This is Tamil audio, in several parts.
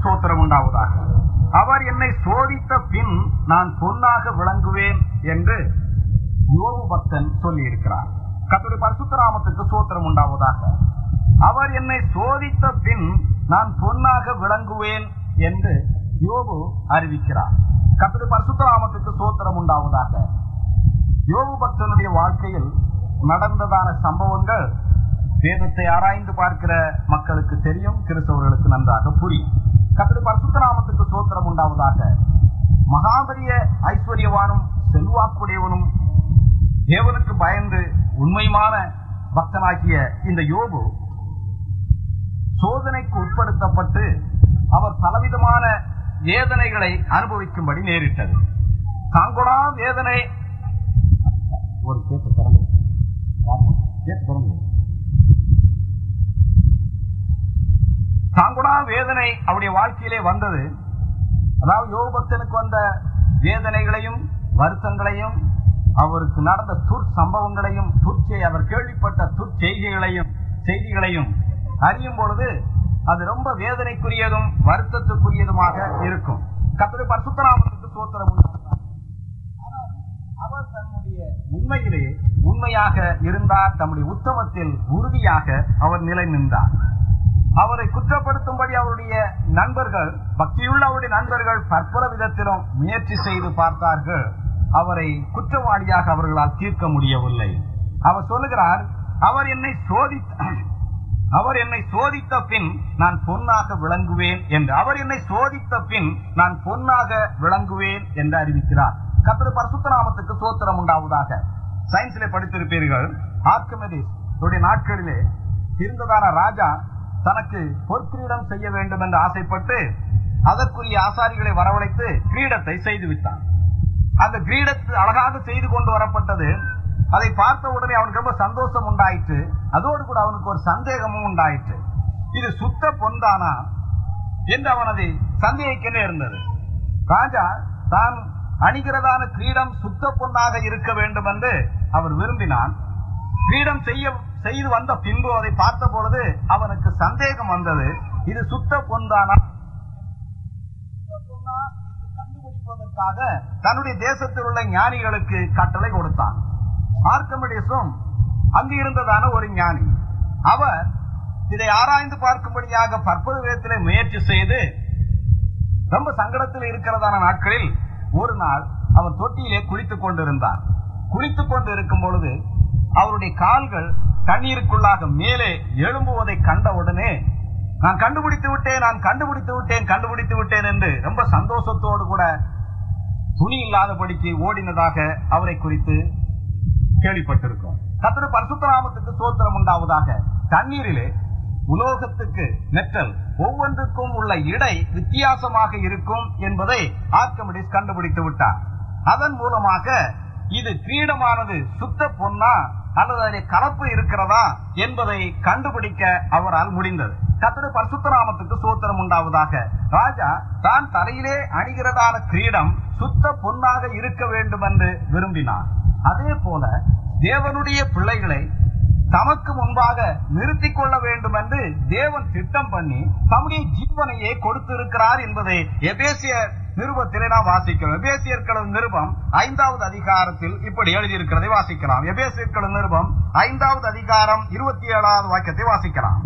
ஸ்தோத்திரம் சோத்திரம் உண்டாவதாக. அவர் என்னை சோதித்த பின் நான் பொன்னாக விளங்குவேன் என்று யோபு பக்தன் சொல்லி இருக்கிறார் கத்துடைய பரிசுத்த சோத்திரம் உண்டாவதாக. அவர் என்னை சோதித்த பின் நான் பொன்னாக விளங்குவேன் என்று யோபு அறிவிக்கிறார். கத்துடைய பரசுத்தராமத்துக்கு சோத்திரம் உண்டாவதாக. யோபு பக்தனுடைய வாழ்க்கையில் நடந்ததான சம்பவங்கள் வேதத்தை ஆராய்ந்து பார்க்கிற மக்களுக்கு தெரியும் கிறிஸ்தவர்களுக்கு நன்றாக புரியும். கத்திர பரிசுத்த நாமத்துக்கு சோத்திரம் உண்டாவதாக. மகாபரிய ஐஸ்வர்யவானும் செல்வாக்குடையவனும் தேவனுக்கு பயந்து உண்மையான பக்தனாகிய இந்த யோபு சோதனைக்கு உட்படுத்தப்பட்டு அவர் பலவிதமான வேதனைகளை அனுபவிக்கும்படி நேரிட்டது. தாங்கொடா வேதனை. ஒரு கேட்டு திறந்து. கேட்டு திறந்து. தாங்குடா வேதனை அவருடைய வாழ்க்கையிலே வந்தது. அதாவது யோகபக்தனுக்கு வந்த வேதனைகளையும் வருத்தங்களையும் அவருக்கு நடந்த துர் சம்பவங்களையும் துர்ச்சை அவர் கேள்விப்பட்ட துர்ச்செய்திகளையும் செய்திகளையும் அறியும் பொழுது அது ரொம்ப வேதனைக்குரியதும் வருத்தத்துக்குரியதுமாக இருக்கும். கத்திரி பரிசுத்தராமத்துக்கு சோத்திரம் அவர் தன்னுடைய உண்மையிலே உண்மையாக இருந்தார் தம்முடைய உத்தமத்தில் உறுதியாக அவர் நிலை நின்றார் அவரை குற்றப்படுத்தும்படி அவருடைய நண்பர்கள் பக்தியுள்ள அவருடைய நண்பர்கள் பற்பல விதத்திலும் முயற்சி செய்து பார்த்தார்கள். அவரை குற்றவாளியாக அவர்களால் தீர்க்க முடியவில்லை. அவர் சொல்லுகிறார் அவர் என்னை சோதித்த அவர் என்னை சோதித்த பின் நான் பொன்னாக விளங்குவேன் என்று. அவர் என்னை சோதித்த பின் நான் பொன்னாக விளங்குவேன் என்று அறிவிக்கிறார். கத்திர பரசுத்தராமத்துக்கு சோத்திரம் உண்டாவதாக. சயின்ஸ்ல படித்திருப்பீர்கள் ஆர்கமெடிஸ் நாட்களிலே இருந்ததான ராஜா தனக்கு பொற்கிரீடம் செய்ய வேண்டும் என்று ஆசைப்பட்டு அதற்குரிய ஆசாரிகளை வரவழைத்து கிரீடத்தை செய்து விட்டான். அந்த கிரீடத்து அழகாக செய்து கொண்டு வரப்பட்டது. அதை பார்த்த உடனே அவனுக்கு ரொம்ப சந்தோஷம் உண்டாயிற்று. அதோடு கூட அவனுக்கு ஒரு சந்தேகமும் உண்டாயிற்று. இது சுத்த பொன்தானா என்று அவனது சந்தேகிக்க நேர்ந்தது ராஜா தான் அணிகிறதான கிரீடம் சுத்த பொன்னாக இருக்க வேண்டும் என்று அவர் விரும்பினான். கிரீடம் செய்ய செய்து வந்த பின்பு அதை பார்த்த பொழுது அவனுக்கு சந்தேகம் வந்தது. இது சுத்த பொன்தானா சுத்த பொன்னா கண்டுபிடிப்பதற்காக தன்னுடைய தேசத்தில் உள்ள ஞானிகளுக்கு கட்டளை கொடுத்தான். ஆர்கமிடியஸும் அங்கு இருந்ததான ஒரு ஞானி. அவர் இதை ஆராய்ந்து பார்க்கும்படியாக பற்பது விதத்திலே முயற்சி செய்து ரொம்ப சங்கடத்தில் இருக்கிறதான நாட்களில் ஒரு நாள் அவர் தொட்டியிலே குளித்துக் கொண்டிருந்தார். குளித்துக் கொண்டு இருக்கும் பொழுது அவருடைய கால்கள் தண்ணீருக்குள்ளாக மேலே எழும்புவதை கண்டவுடனே நான் கண்டுபிடித்து விட்டேன் நான் கண்டுபிடித்து விட்டேன் கண்டுபிடித்து விட்டேன் என்று ரொம்ப சந்தோஷத்தோடு கூட துணி இல்லாதபடிக்கு ஓடினதாக அவரை குறித்து கேள்விப்பட்டிருக்கோம் கத்திர பரசுத்தராமத்துக்கு சோத்திரம் உண்டாவதாக. தண்ணீரிலே உலோகத்துக்கு நெற்றல் ஒவ்வொன்றுக்கும் உள்ள இடை வித்தியாசமாக இருக்கும் என்பதை ஆர்கமிடிஸ் கண்டுபிடித்து விட்டார். அதன் மூலமாக இது கிரீடமானது சுத்த பொன்னா அல்லது அதில் கலப்பு இருக்கிறதா என்பதை கண்டுபிடிக்க அவரால் முடிந்தது. கத்திர பரிசுத்தராமத்துக்கு சோத்திரம் உண்டாவதாக. ராஜா தான் தலையிலே அணிகிறதான கிரீடம் சுத்த பொன்னாக இருக்க வேண்டும் என்று விரும்பினார். அதே போல தேவனுடைய பிள்ளைகளை தமக்கு முன்பாக நிறுத்தி கொள்ள வேண்டும் என்று தேவன் திட்டம் பண்ணி தம்முடைய ஜீவனையே கொடுத்திருக்கிறார் என்பதை எபேசிய நிருபத்திலே நாம் வாசிக்கிறோம். எபேசியர்களது நிருபம் ஐந்தாவது அதிகாரத்தில் இப்படி எழுதியிருக்கிறதை வாசிக்கலாம். எபேசியர்களது நிருபம் ஐந்தாவது அதிகாரம் இருபத்தி ஏழாவது வாக்கியத்தை வாசிக்கலாம்.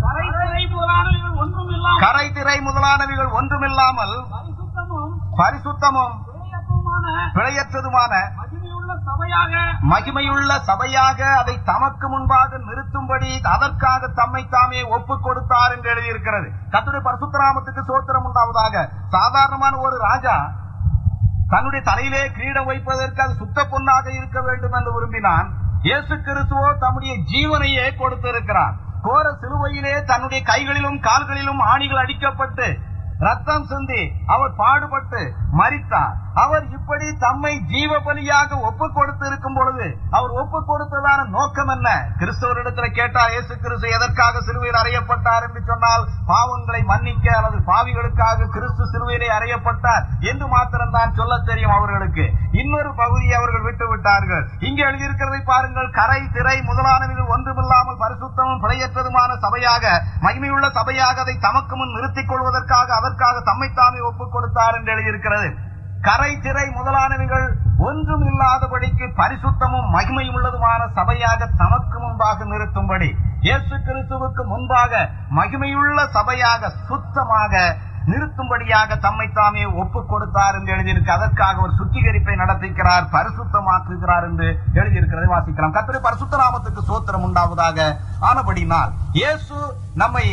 கரை திரை முதலானவைகள் ஒன்றுமில்லாமல் பரிசுத்தமும் பிழையற்றதுமான மகிமையுள்ள சபையாக மகிமையுள்ள சபையாக அதை தமக்கு முன்பாக நிறுத்தும்படி அதற்காக தம்மை தாமே ஒப்புக் கொடுத்தார் என்று எழுதியிருக்கிறது. கத்துடைய பரசுத்தராமத்துக்கு சோத்திரம் உண்டாவதாக. சாதாரணமான ஒரு ராஜா தன்னுடைய தலையிலே கிரீடம் வைப்பதற்கு அது சுத்த பொண்ணாக இருக்க வேண்டும் என்று விரும்பினான். இயேசு கிறிஸ்துவோ தம்முடைய ஜீவனையே கொடுத்திருக்கிறார். கோர சிலுவையிலே தன்னுடைய கைகளிலும் கால்களிலும் ஆணிகள் அடிக்கப்பட்டு ரத்தம் சிந்தி அவர் பாடுபட்டு மறித்தார் அவர் இப்படி தம்மை ஜீவ பலியாக ஒப்பு கொடுத்து இருக்கும் பொழுது அவர் ஒப்பு கொடுத்ததான நோக்கம் என்ன? கிறிஸ்தவரிடத்தில் கேட்டால் இயேசு கிறிஸ்து எதற்காக சிலுவையில் அறையப்பட்டார் என்று சொன்னால் பாவங்களை மன்னிக்க அல்லது பாவிகளுக்காக கிறிஸ்து சிலுவையிலே அறையப்பட்டார் என்று மாத்திரம்தான் சொல்ல தெரியும் அவர்களுக்கு. இன்னொரு பகுதியை அவர்கள் விட்டு விட்டார்கள். இங்கே எழுதியிருக்கிறதை பாருங்கள். கரை திரை முதலானவர்கள் ஒன்றுமில்லாமல் பரிசுத்தமும் பிழையற்றதுமான சபையாக மகிமையுள்ள சபையாக அதை தமக்கு முன் நிறுத்திக் கொள்வதற்காக அதற்காக தம்மைத்தாமே ஒப்புக் கொடுத்தார் என்று எழுதியிருக்கிறது. கரை திரை முதலானவைகள் ஒன்றும் இல்லாதபடிக்கு பரிசுத்தமும் மகிமையும் உள்ளதுமான சபையாக தமக்கு முன்பாக நிறுத்தும்படி இயேசு கிறிஸ்துவுக்கு முன்பாக மகிமையுள்ள சபையாக சுத்தமாக நிறுத்தும்படியாக தம்மை தாமே ஒப்பு கொடுத்தார் என்று எழுதியிருக்கு. அதற்காக ஒரு சுத்திகரிப்பை நடத்திக்கிறார் பரிசுத்தமாக்குகிறார் என்று எழுதியிருக்கிறதை வாசிக்கலாம். கத்திரி பரிசுத்த நாமத்துக்கு சோத்திரம் உண்டாவதாக ஆனபடினால் இயேசு நம்மை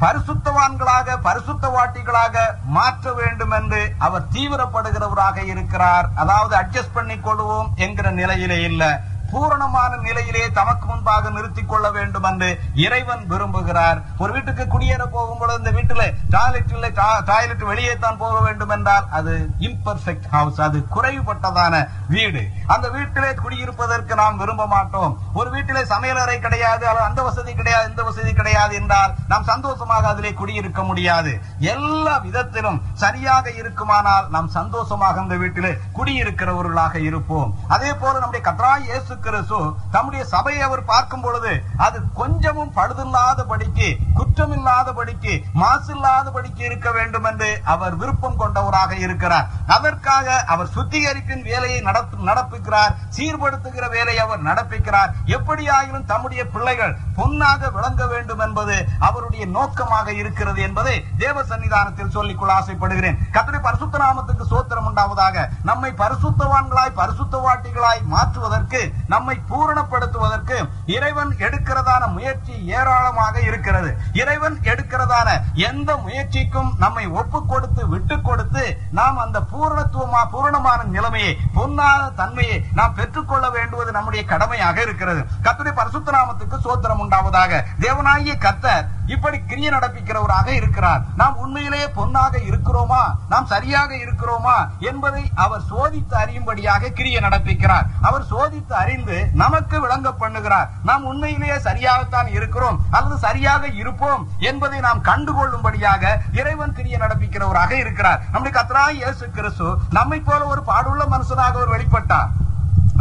பரிசுத்தவான்களாக பரிசுத்தவாட்டிகளாக மாற்ற வேண்டும் என்று அவர் தீவிரப்படுகிறவராக இருக்கிறார். அதாவது அட்ஜஸ்ட் பண்ணிக் கொள்வோம் என்கிற நிலையிலே இல்லை. பூரணமான நிலையிலே தமக்கு முன்பாக நிறுத்திக் கொள்ள வேண்டும் என்று இறைவன் விரும்புகிறார். ஒரு வீட்டுக்கு குடியேற போகும் பொழுது இந்த வீட்டில் டாய்லெட் இல்லை டாய்லெட் வெளியே தான் போக வேண்டும் என்றால் அது இம்பர்ஃபெக்ட் ஹவுஸ் அது குறைவுபட்டதான வீடு. அந்த வீட்டிலே குடியிருப்பதற்கு நாம் விரும்ப மாட்டோம். ஒரு வீட்டிலே சமையலறை கிடையாது அந்த வசதி கிடையாது இந்த வசதி கிடையாது என்றால் நாம் சந்தோஷமாக அதிலே குடியிருக்க முடியாது. எல்லா விதத்திலும் சரியாக இருக்குமானால் நாம் சந்தோஷமாக அந்த வீட்டிலே குடியிருக்கிறவர்களாக இருப்போம். அதே போல நம்முடைய கத்ராய் இயேசு கிறிஸ்து தம்முடைய சபையை அவர் பார்க்கும் பொழுது அது கொஞ்சமும் பழுதில்லாதபடிக்கு குற்றமில்லாதபடிக்கு மாசில்லாதபடிக்கு இருக்க வேண்டும் என்று அவர் விருப்பம் கொண்டவராக இருக்கிறார். அதற்காக அவர் சுத்திகரிப்பின் வேலையை நடத்து- நடப்பிக்கிறார். சீர்படுத்துகிற வேலையை அவர் நடப்பிக்கிறார். எப்படியாயினும் தம்முடைய பிள்ளைகள் பொன்னாக விளங்க வேண்டும் என்பது அவருடைய நோக்கமாக இருக்கிறது என்பதை தேவ சன்னிதானத்தில் சொல்லிக்கொள்ள ஆசைப்படுகிறேன். கத்திரி பரிசுத்த நாமத்துக்கு சோத்திரம் உண்டாவதாக நம்மை பரிசுத்தவான்களாய் பரிசுத்தவாட்டிகளாய் மாற்றுவதற்கு நம்மை பூரணப்படுத்துவதற்கு இறைவன் எடுக்கிறதான முயற்சி ஏராளமாக இருக்கிறது. இறைவன் எடுக்கிறதான எந்த முயற்சிக்கும் நம்மை ஒப்பு கொடுத்து விட்டு கொடுத்து நாம் அந்த பூரணத்துவமா பூரணமான நிலைமையை பொன்னான தன்மையை நாம் பெற்றுக்கொள்ள வேண்டுவது நம்முடைய கடமையாக இருக்கிறது. கத்துடைய பரிசுத்த நாமத்துக்கு சோத்திரம் உண்டாவதாக. தேவனாகிய கத்தர் இப்படி கிரிய நடப்பிக்கிறவராக இருக்கிறார். நாம் உண்மையிலேயே பொன்னாக இருக்கிறோமா? நாம் சரியாக இருக்கிறோமா? என்பதை அவர் சோதித்து அறியும்படியாக கிரிய நடப்பிக்கிறார். அவர் சோதித்து அறிந்து நமக்கு விளங்க பண்ணுகிறார். நாம் உண்மையிலேயே சரியாகத்தான் இருக்கிறோம் அல்லது சரியாக இருப்போம் என்பதை நாம் கண்டுகொள்ளும்படியாக இறைவன் கிரிய நடப்பிக்கிறவராக இருக்கிறார். நம்முடைய கத்ரா இயேசு கிறிஸ்து நம்மை போல ஒரு பாடுள்ள மனுஷனாக அவர் வெளிப்பட்டார்.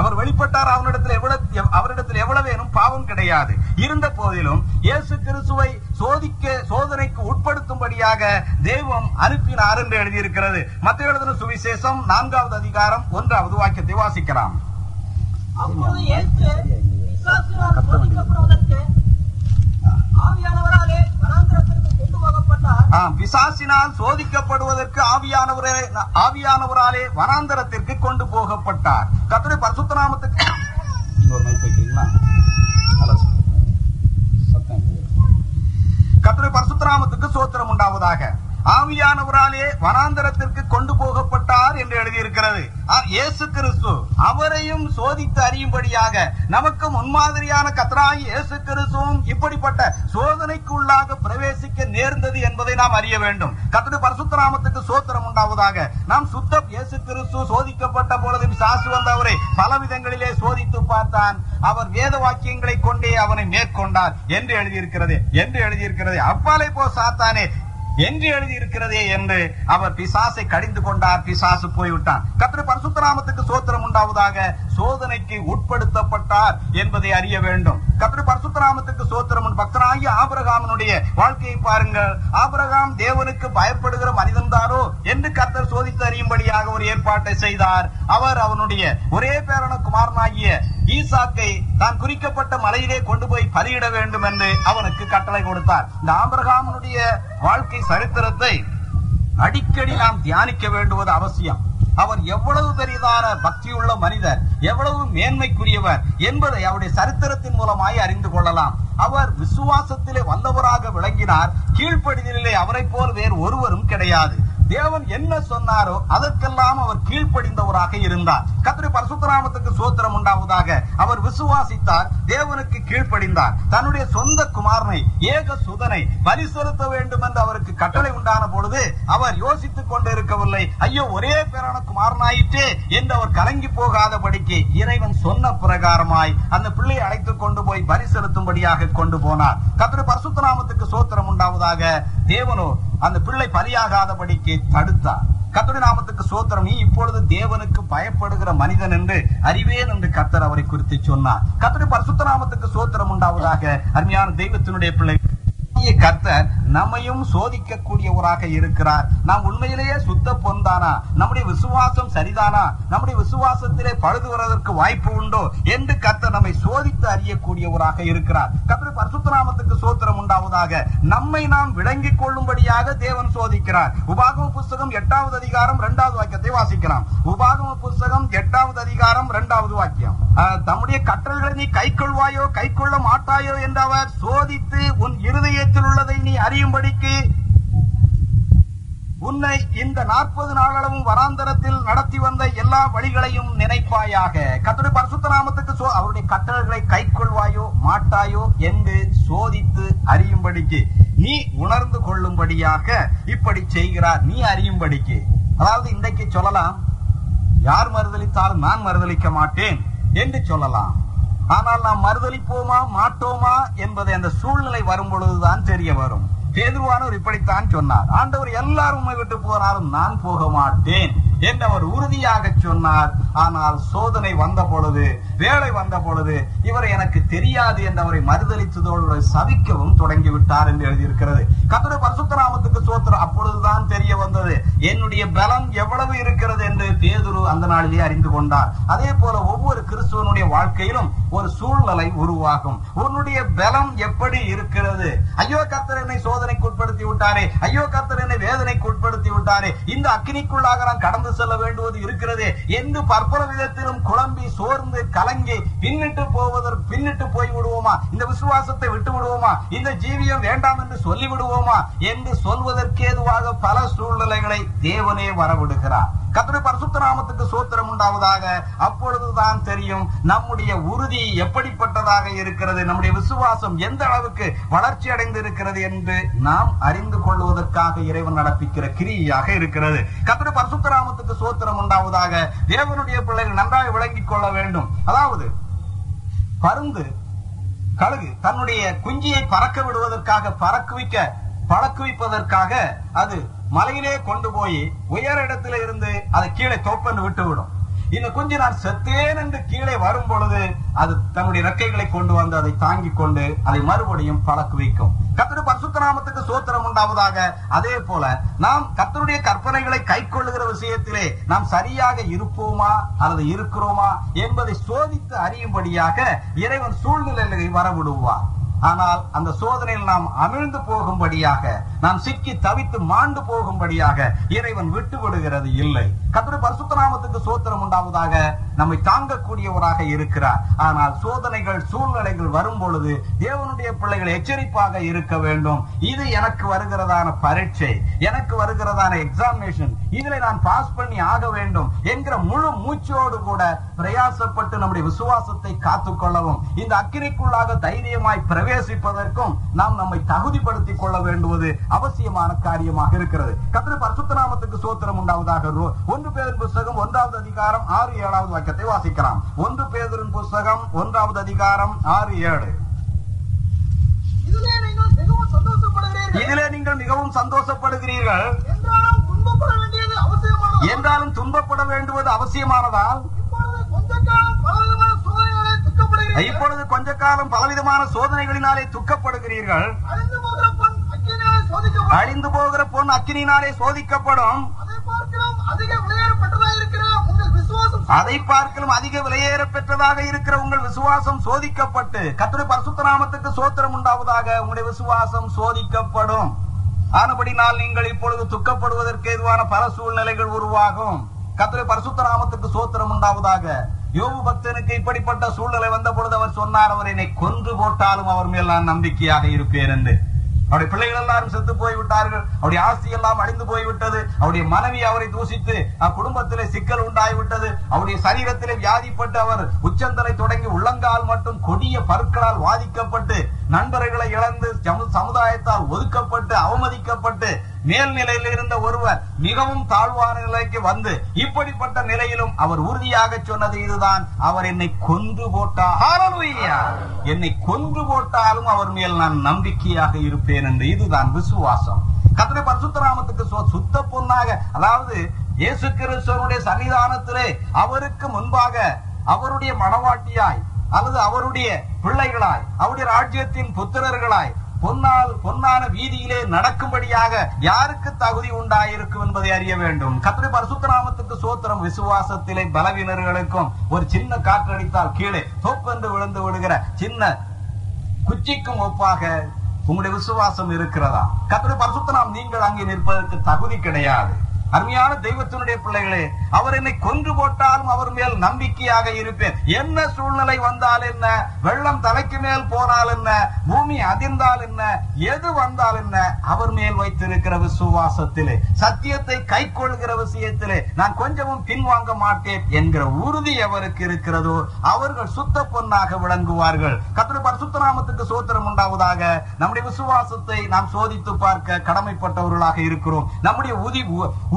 அவர் வெளிப்பட்டார். அவனிடத்தில் எவ்வளவு அவரிடத்தில் எவ்வளவேனும் பாவம் கிடையாது. இருந்த போதிலும் இயேசு கிறிஸ்துவை சோதிக்க சோதனைக்கு உட்படுத்தும்படியாக தெய்வம் அனுப்பினார் என்று எழுதியிருக்கிறது. மத்திய எழுதின சுவிசேஷம் நான்காவது அதிகாரம் ஒன்றாவது வாக்கியத்தை வாசிக்கலாம். பிசாசினால் சோதிக்கப்படுவதற்கு ஆவியானவரே ஆவியானவராலே வனாந்தரத்திற்கு கொண்டு போகப்பட்டார் கர்த்தருடைய பரிசுத்த நாமத்துக்கு இன்னொரு மைக் வைக்கிறீங்களா நல்லா சொல்லுங்க. சத்தம் கேக்குது. கர்த்தருடைய பரிசுத்த நாமத்துக்கு சோத்திரம் உண்டாவதாக. ஆவியானவராலே வனாந்தரத்திற்கு கொண்டு போகப்பட்டார் என்று எழுதியிருக்கிறது. இயேசு கிறிஸ்து அவரையும் சோதித்து அறியும்படியாக நமக்கு முன்மாதிரியான கத்தராகி இயேசு கிறிஸ்துவும் இப்படிப்பட்ட சோதனைக்கு உள்ளாக பிரவேசிக்க நேர்ந்தது என்பதை நாம் அறிய வேண்டும். கத்தருடைய பரசுத்தராமத்துக்கு சோத்திரம் உண்டாவதாக. நாம் சுத்த இயேசு கிறிஸ்து சோதிக்கப்பட்ட பொழுது சாசு வந்த அவரை பல விதங்களிலே சோதித்து பார்த்தான். அவர் வேத வாக்கியங்களை கொண்டே அவனை மேற்கொண்டார் என்று எழுதியிருக்கிறது. என்று எழுதியிருக்கிறது. அப்பாலே போ சாத்தானே என்று எழுதியிருக்கிறதே என்று அவர் பிசாசை கடிந்து கொண்டார் பிசாசு போய்விட்டான். கத்திர பரசுத்தராமத்துக்கு சோத்திரம் உண்டாவதாக சோதனைக்கு உட்படுத்தப்பட்டார் என்பதை அறிய வேண்டும். கத்திர பரசுத்தராமத்துக்கு சோத்திரம் பக்தனாகி ஆபரகாமனுடைய வாழ்க்கையை பாருங்கள். ஆபரகாம் தேவனுக்கு பயப்படுகிற மனிதன்தாரோ என்று கர்த்தர் சோதித்து அறியும்படியாக ஒரு ஏற்பாட்டை செய்தார். அவர் அவனுடைய ஒரே பேரன குமாரனாகிய ஈசாக்கை தான் குறிக்கப்பட்ட மலையிலே கொண்டு போய் பலியிட வேண்டும் என்று அவனுக்கு கட்டளை கொடுத்தார். இந்த ஆபிரகாமனுடைய வாழ்க்கை சரித்திரத்தை அடிக்கடி நாம் தியானிக்க வேண்டுவது அவசியம். அவர் எவ்வளவு பெரியதான பக்தியுள்ள மனிதர் எவ்வளவு மேன்மைக்குரியவர் என்பதை அவருடைய சரித்திரத்தின் மூலமாய் அறிந்து கொள்ளலாம். அவர் விசுவாசத்திலே வல்லவராக விளங்கினார். கீழ்ப்படிதலிலே அவரை போல் வேறு ஒருவரும் கிடையாது. தேவன் என்ன சொன்னாரோ அதற்கெல்லாம் அவர் கீழ்ப்படிந்தவராக இருந்தார். கத்திரி பரசுத்தராமத்துக்கு சோத்திரம் உண்டாவதாக அவர் விசுவாசித்தார் தேவனுக்கு கீழ்ப்படிந்தார். தன்னுடைய சொந்த குமாரனை ஏக சுதனை பலி செலுத்த வேண்டும் என்று அவருக்கு கட்டளை உண்டான பொழுது அவர் யோசித்துக் கொண்டிருக்கவில்லை. ஐயோ ஒரே பேரான குமாரனாயிற்று என்று அவர் கலங்கி போகாதபடிக்கு இறைவன் சொன்ன பிரகாரமாய் அந்த பிள்ளையை அழைத்துக் கொண்டு போய் பலி செலுத்தும்படியாக கொண்டு போனார். கத்திரி பரசுத்தராமத்துக்கு சோத்திரம் உண்டாவதாக தேவனோ அந்த பிள்ளை பலியாகாதபடிக்கு தடுத்தார். கத்தடி நாமத்துக்கு சோத்திரம் நீ இப்பொழுது தேவனுக்கு பயப்படுகிற மனிதன் என்று அறிவேன் என்று கத்தர் அவரை குறித்து சொன்னார். கத்தடி பரிசுத்த நாமத்துக்கு சோத்திரம் உண்டாவதாக அருமையான தெய்வத்தினுடைய பிள்ளை கத்தர் நம்மையும் சோதிக்கக்கூடியவராக இருக்கிறார். நாம் உண்மையிலேயே சுத்த பொந்தானா? நம்முடைய விசுவாசம் சரிதானா? நம்முடைய விசுவாசத்திலே பழுது வாய்ப்பு உண்டோ? என்று கத்த நம்மை சோதித்து அறியக்கூடியவராக இருக்கிறார். கத்திர பரசுத்தராமத்துக்கு சோத்திரம் உண்டாவதாக. நம்மை நாம் விளங்கிக் கொள்ளும்படியாக தேவன் சோதிக்கிறார். உபாகம புஸ்தகம் எட்டாவது அதிகாரம் இரண்டாவது வாக்கியத்தை வாசிக்கலாம். உபாகம புஸ்தகம் எட்டாவது அதிகாரம் இரண்டாவது வாக்கியம். தம்முடைய கற்றல்களை நீ கை கொள்வாயோ கை கொள்ள மாட்டாயோ என்று அவர் சோதித்து உன் இருதயத்தில் உள்ளதை நீ அறியும்படிக்கு உன்னை இந்த நாற்பது நாளளவும் வராந்தரத்தில் நடத்தி வந்த எல்லா வழிகளையும் நினைப்பாயாக. கர்த்தருடைய பரிசுத்த நாமத்துக்கு அவருடைய கட்டளை கை கொள்வாயோ மாட்டாயோ என்று சோதித்து அறியும்படிக்கு. நீ உணர்ந்து கொள்ளும்படியாக இப்படி செய்கிறார். நீ அறியும்படிக்கு. அதாவது இன்றைக்கு சொல்லலாம் யார் மறுதளித்தாலும் நான் மறுதளிக்க மாட்டேன் என்று சொல்லலாம். ஆனால் நாம் மறுதளிப்போமா மாட்டோமா என்பதை அந்த சூழ்நிலை வரும் பொழுதுதான் தெரிய வரும். பேதுருவானவர் இப்படித்தான் சொன்னார். ஆண்டவர் எல்லாரும் உண்மை விட்டு போனாலும் நான் போக மாட்டேன். என்று அவர் உறுதியாக சொன்னார். ஆனால் சோதனை வந்த பொழுது வேலை வந்த பொழுது இவரை எனக்கு தெரியாது என்று அவரை மறுதளித்ததோடு சபிக்கவும் தொடங்கிவிட்டார் என்று எழுதியிருக்கிறது. கத்தனை பரசுத்தராமத்துக்கு சோத்திரம் அப்பொழுதுதான் தெரிய வந்தது. என்னுடைய பலம் எவ்வளவு இருக்கிறது? என்று பேதுரு அந்த நாளிலே அறிந்து கொண்டார். அதே போல ஒவ்வொரு கிறிஸ்துவனுடைய வாழ்க்கையிலும் ஒரு சூழ்நிலை உருவாகும். உன்னுடைய பலம் எப்படி இருக்கிறது? ஐயோ கத்தர் என்னை சோதனைக்கு உட்படுத்தி விட்டாரே. ஐயோ கத்தர் என்னை வேதனைக்கு உட்படுத்தி விட்டாரே. இந்த அக்னிக்குள்ளாக நான் கடந்து செல்ல வேண்டுவது இருக்கிறதே. என்று பற்பல விதத்திலும் குழம்பி சோர்ந்து கலங்கி பின்னிட்டு போவதற்கு பின்னிட்டு போய் விடுவோமா இந்த விசுவாசத்தை விட்டு விடுவோமா இந்த ஜீவியம் வேண்டாம் என்று சொல்லி விடுவோமா என்று சொல்வதற்கேதுவாக பல சூழ்நிலைகளை தேவனே வரவிடுகிறார். கர்த்தருடைய பரிசுத்த நாமத்துக்கு சோத்திரம் உண்டாவதாக. அப்பொழுதுதான் தெரியும் நம்முடைய உறுதி எப்படிப்பட்டதாக இருக்கிறது நம்முடைய விசுவாசம் எந்த அளவுக்கு வளர்ச்சி அடைந்து இருக்கிறது என்று நாம் அறிந்து கொள்வதற்காக இறைவன் நடப்பிக்கிற கிரியாக இருக்கிறது. கர்த்தருடைய பரிசுத்த நாமத்துக்கு சோத்திரம் உண்டாவதாக தேவனுடைய பிள்ளைகள் நன்றாக விளங்கிக் கொள்ள வேண்டும். அதாவது பருந்து கழுகு தன்னுடைய குஞ்சியை பறக்க விடுவதற்காக பறக்குவிக்க பழக்குவிப்பதற்காக அது மலையிலே கொண்டு போய் உயர இடத்துல இருந்து அதை கீழே தோப்பன்னு விட்டு விடும் இந்த குஞ்சு நான் செத்தேன் என்று கீழே வரும் பொழுது அது தன்னுடைய ரெக்கைகளை கொண்டு வந்து அதை தாங்கிக் கொண்டு அதை மறுபடியும் பழக்கு வைக்கும். கத்தரு பரசுத்தராமத்துக்கு சோத்திரம் உண்டாவதாக அதே போல நாம் கத்தருடைய கற்பனைகளை கை கொள்ளுகிற விஷயத்திலே நாம் சரியாக இருப்போமா அல்லது இருக்கிறோமா என்பதை சோதித்து அறியும்படியாக இறைவன் சூழ்நிலைகளை வரவிடுவார். ஆனால் அந்த சோதனையில் நாம் அமிழ்ந்து போகும்படியாக நாம் சிக்கி தவித்து மாண்டு போகும்படியாக இறைவன் விட்டு விடுகிறது இல்லை. கர்த்தருடைய பரிசுத்தராமத்துக்கு சோத்திரம் உண்டாவதாக நம்மை தாங்கக்கூடியவராக இருக்கிறார். ஆனால் சோதனைகள் சூழ்நிலைகள் வரும் பொழுது தேவனுடைய பிள்ளைகள் எச்சரிப்பாக இருக்க வேண்டும். இது எனக்கு வருகிறதான பரீட்சை எனக்கு வருகிறதான எக்ஸாமினேஷன் இதுல நான் பாஸ் பண்ணி ஆக வேண்டும் என்கிற முழு மூச்சோடு கூட பிரயாசப்பட்டு நம்முடைய விசுவாசத்தை காத்துக்கொள்ளவும் இந்த அக்கினிக்குள்ளாக தைரியமாய் பிரவேசிப்பதற்கும் நாம் நம்மை தகுதிப்படுத்திக் கொள்ள வேண்டுவது அவசியமான காரியமாக இருக்கிறது. கத்திர பரிசுத்த நாமத்துக்கு சோத்திரம் உண்டாவதாக ஒன்று பேரின் புஸ்தகம் ஒன்றாவது அதிகாரம் ஆறு ஏழாவது வாக்கியத்தை வாசிக்கலாம். ஒன்று பேதரின் புஸ்தகம் ஒன்றாவது அதிகாரம் ஆறு ஏழு. இதிலே நீங்கள் மிகவும் சந்தோஷப்படுகிறீர்கள். என்றாலும் துன்பப்பட வேண்டுவது அவசியமானதால் இப்பொழுது கொஞ்ச காலம் பலவிதமான சோதனைகளினாலே துக்கப்படுகிறீர்கள். அழிந்து போகிற பொன் அக்கினியால் சோதிக்கப்படும். அதை பார்க்கலாம் அதிக விலையேற பெற்றதாக இருக்கிற உங்கள் விசுவாசம் சோதிக்கப்பட்டு கர்த்தருடைய பரிசுத்த நாமத்துக்கு சோத்திரம் உண்டாவதாக உங்களுடைய விசுவாசம் சோதிக்கப்படும். ஆனபடினால் நீங்கள் இப்பொழுது துக்கப்படுவதற்கு எதுவான பல சூழ்நிலைகள் உருவாகும். கர்த்தருடைய பரிசுத்த நாமத்துக்கு சோத்திரம் உண்டாவதாக. யோபு பக்தனுக்கு இப்படிப்பட்ட சூழ்நிலை வந்த பொழுது அவர் சொன்னார் அவர் என்னை கொன்று போட்டாலும் அவர் மேல் நான் நம்பிக்கையாக இருப்பேன் என்று. அவருடைய பிள்ளைகள் எல்லாரும் செத்து போய்விட்டார்கள். அவருடைய ஆஸ்தி எல்லாம் அழிந்து போய்விட்டது. அவருடைய மனைவி அவரை தூசித்து குடும்பத்திலே சிக்கல் உண்டாகிவிட்டது அவருடைய சரீரத்திலே வியாதிப்பட்டு அவர் உச்சந்தலை தொடங்கி உள்ளங்கால் மட்டும் கொடிய பருக்களால் வாதிக்கப்பட்டு நண்பர்களை இழந்து சமுதாயத்தால் ஒதுக்கப்பட்டு அவமதிக்கப்பட்டு மேல்நிலையில் இருந்த ஒருவர் மிகவும் தாழ்வான நிலைக்கு வந்து இப்படிப்பட்ட நிலையிலும் அவர் உறுதியாக சொன்னது இதுதான். அவர் என்னை கொன்று போட்டார். என்னை கொன்று போட்டாலும் அவர் மேல் நான் நம்பிக்கையாக இருப்பேன் என்று இதுதான் விசுவாசம். கத்திரை பரசுத்தராமத்துக்கு சுத்த பொன்னாக அதாவது இயேசு கிறிஸ்தவனுடைய சன்னிதானத்திலே அவருக்கு முன்பாக அவருடைய மனவாட்டியாய் அல்லது அவருடைய பிள்ளைகளாய் அவருடைய ராஜ்யத்தின் புத்திரர்களாய் பொன்னால் பொன்னான வீதியிலே நடக்கும்படியாக யாருக்கு தகுதி உண்டாயிருக்கும் என்பதை அறிய வேண்டும். கத்திரி பரசுத்தராமத்துக்கு சோத்திரம் விசுவாசத்திலே பலவீனர்களுக்கும் ஒரு சின்ன காற்றடித்தால் கீழே தோப்பென்று விழுந்து விடுகிற சின்ன குச்சிக்கும் ஒப்பாக உங்களுடைய விசுவாசம் இருக்கிறதா? கத்திரி பரசுத்தராம் நீங்கள் அங்கே நிற்பதற்கு தகுதி கிடையாது. அருமையான தெய்வத்தினுடைய பிள்ளைகளே அவர் என்னை கொன்று போட்டாலும் அவர் மேல் நம்பிக்கையாக இருப்பேன். என்ன சூழ்நிலை வந்தால் என்ன? வெள்ளம் தலைக்கு மேல் போனால் என்ன? பூமி அதிர்ந்தால் என்ன? எது வந்தால் என்ன? அவர் மேல் வைத்திருக்கிற விசுவாசத்திலே சத்தியத்தை கை கொள்கிற விஷயத்திலே நான் கொஞ்சமும் பின்வாங்க மாட்டேன் என்கிற உறுதி எவருக்கு இருக்கிறதோ அவர்கள் சுத்த பொன்னாக விளங்குவார்கள். கத்திர பரிசுத்தராமத்துக்கு சோத்திரம் உண்டாவதாக நம்முடைய விசுவாசத்தை நாம் சோதித்து பார்க்க கடமைப்பட்டவர்களாக இருக்கிறோம். நம்முடைய உதி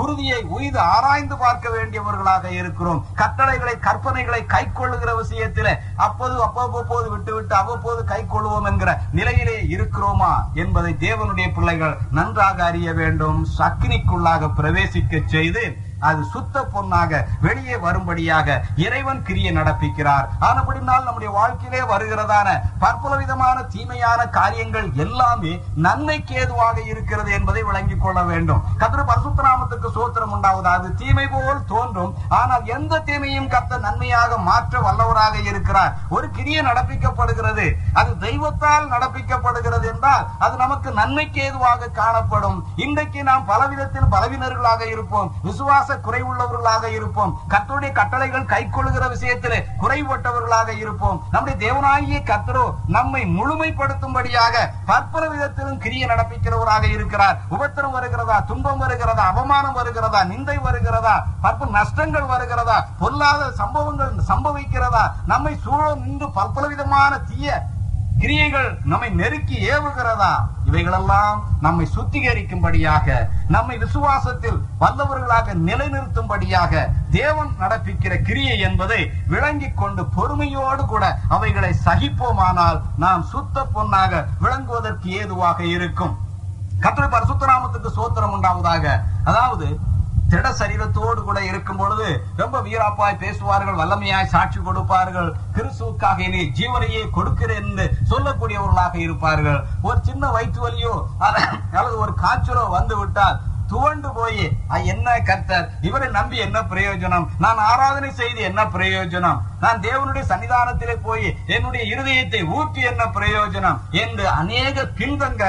உறுதியை உய்து ஆராய்ந்து பார்க்க வேண்டியவர்களாக இருக்கிறோம். கட்டளைகளை கற்பனைகளை கை கொள்ளுகிற விஷயத்தில் அப்போது அப்பப்போது விட்டுவிட்டு அவ்வப்போது கை கொள்வோம் என்கிற நிலையிலே இருக்கிறோமா என்பதை தேவனுடைய பிள்ளைகள் நன்றாக அறிய வேண்டும். சக்கினிக்குள்ளாக பிரவேசிக்க செய்து அது சுத்த பொன்னாக வெளியே வரும்படியாக இறைவன் கிரியை நடப்பிக்கிறார். ஆனப்படினால் நம்முடைய வாழ்க்கையிலே வருகிறதான பற்பல விதமான தீமையான காரியங்கள் எல்லாமே நன்மைக்கு ஏதுவாக இருக்கிறது என்பதை விளங்கிக் கொள்ள வேண்டும். கத்திர பரசுத்தராமத்துக்கு சோத்திரம் உண்டாவது அது தீமை போல் தோன்றும். ஆனால் எந்த தீமையும் கத்த நன்மையாக மாற்ற வல்லவராக இருக்கிறார். ஒரு கிரியை நடப்பிக்கப்படுகிறது. அது தெய்வத்தால் நடப்பிக்கப்படுகிறது என்றால் அது நமக்கு நன்மைக்கு ஏதுவாக காணப்படும். இன்றைக்கு நாம் பலவிதத்தில் பலவினர்களாக இருப்போம். விசுவாச குறைவுள்ளவர்களாக இருப்போம். கத்தருடைய கட்டளைகள் கை கொள்கிற விஷயத்திலே குறைபட்டவர்களாக இருப்போம். நம்முடைய தேவனாகிய கத்தரோ நம்மை முழுமைப்படுத்தும்படியாக பற்பல விதத்திலும் கிரிய நடப்பிக்கிறவராக இருக்கிறார். உபத்திரம் வருகிறதா? துன்பம் வருகிறதா? அவமானம் வருகிறதா? நிந்தை வருகிறதா? பற்பல நஷ்டங்கள் வருகிறதா? பொருளாதார சம்பவங்கள் சம்பவிக்கிறதா? நம்மை சூழ நின்று பற்பல விதமான தீய கிரியைகள் நம்மை நெருக்கி ஏவுகிறதா? இவைகளெல்லாம் நம்மை சுத்திகரிக்கும்படியாக நம்மை விசுவாசத்தில் வல்லவர்களாக நிலைநிறுத்தும்படியாக தேவன் நடப்பிக்கிற கிரியை என்பதை விளங்கிக் கொண்டு பொறுமையோடு கூட அவைகளை சகிப்போமானால் நாம் சுத்த பொன்னாக விளங்குவதற்கு ஏதுவாக இருக்கும். கத்திர பரிசுத்தராமத்துக்கு சோத்திரம் உண்டாவதாக. அதாவது திட சரீரத்தோடு கூட இருக்கும் பொழுது ரொம்ப வீராப்பாய் பேசுவார்கள் வல்லமையாய் சாட்சி கொடுப்பார்கள். கிறிஸ்துவுக்காக இனி ஜீவனையே கொடுக்கிறேன் என்று சொல்லக்கூடியவர்களாக இருப்பார்கள். ஒரு சின்ன வயிற்று வலியோ அல்லது ஒரு காய்ச்சலோ வந்து விட்டால் துவண்டு போய் என்ன கர்த்தர்? இவரை நம்பி என்ன பிரயோஜனம்? நான் ஆராதனை செய்து என்ன பிரயோஜனம்? நான் தேவனுடைய சன்னிதானத்திலே போய் என்னுடைய இருதயத்தை ஊற்றி என்ன பிரயோஜனம்? என்று அநேக பின்தங்க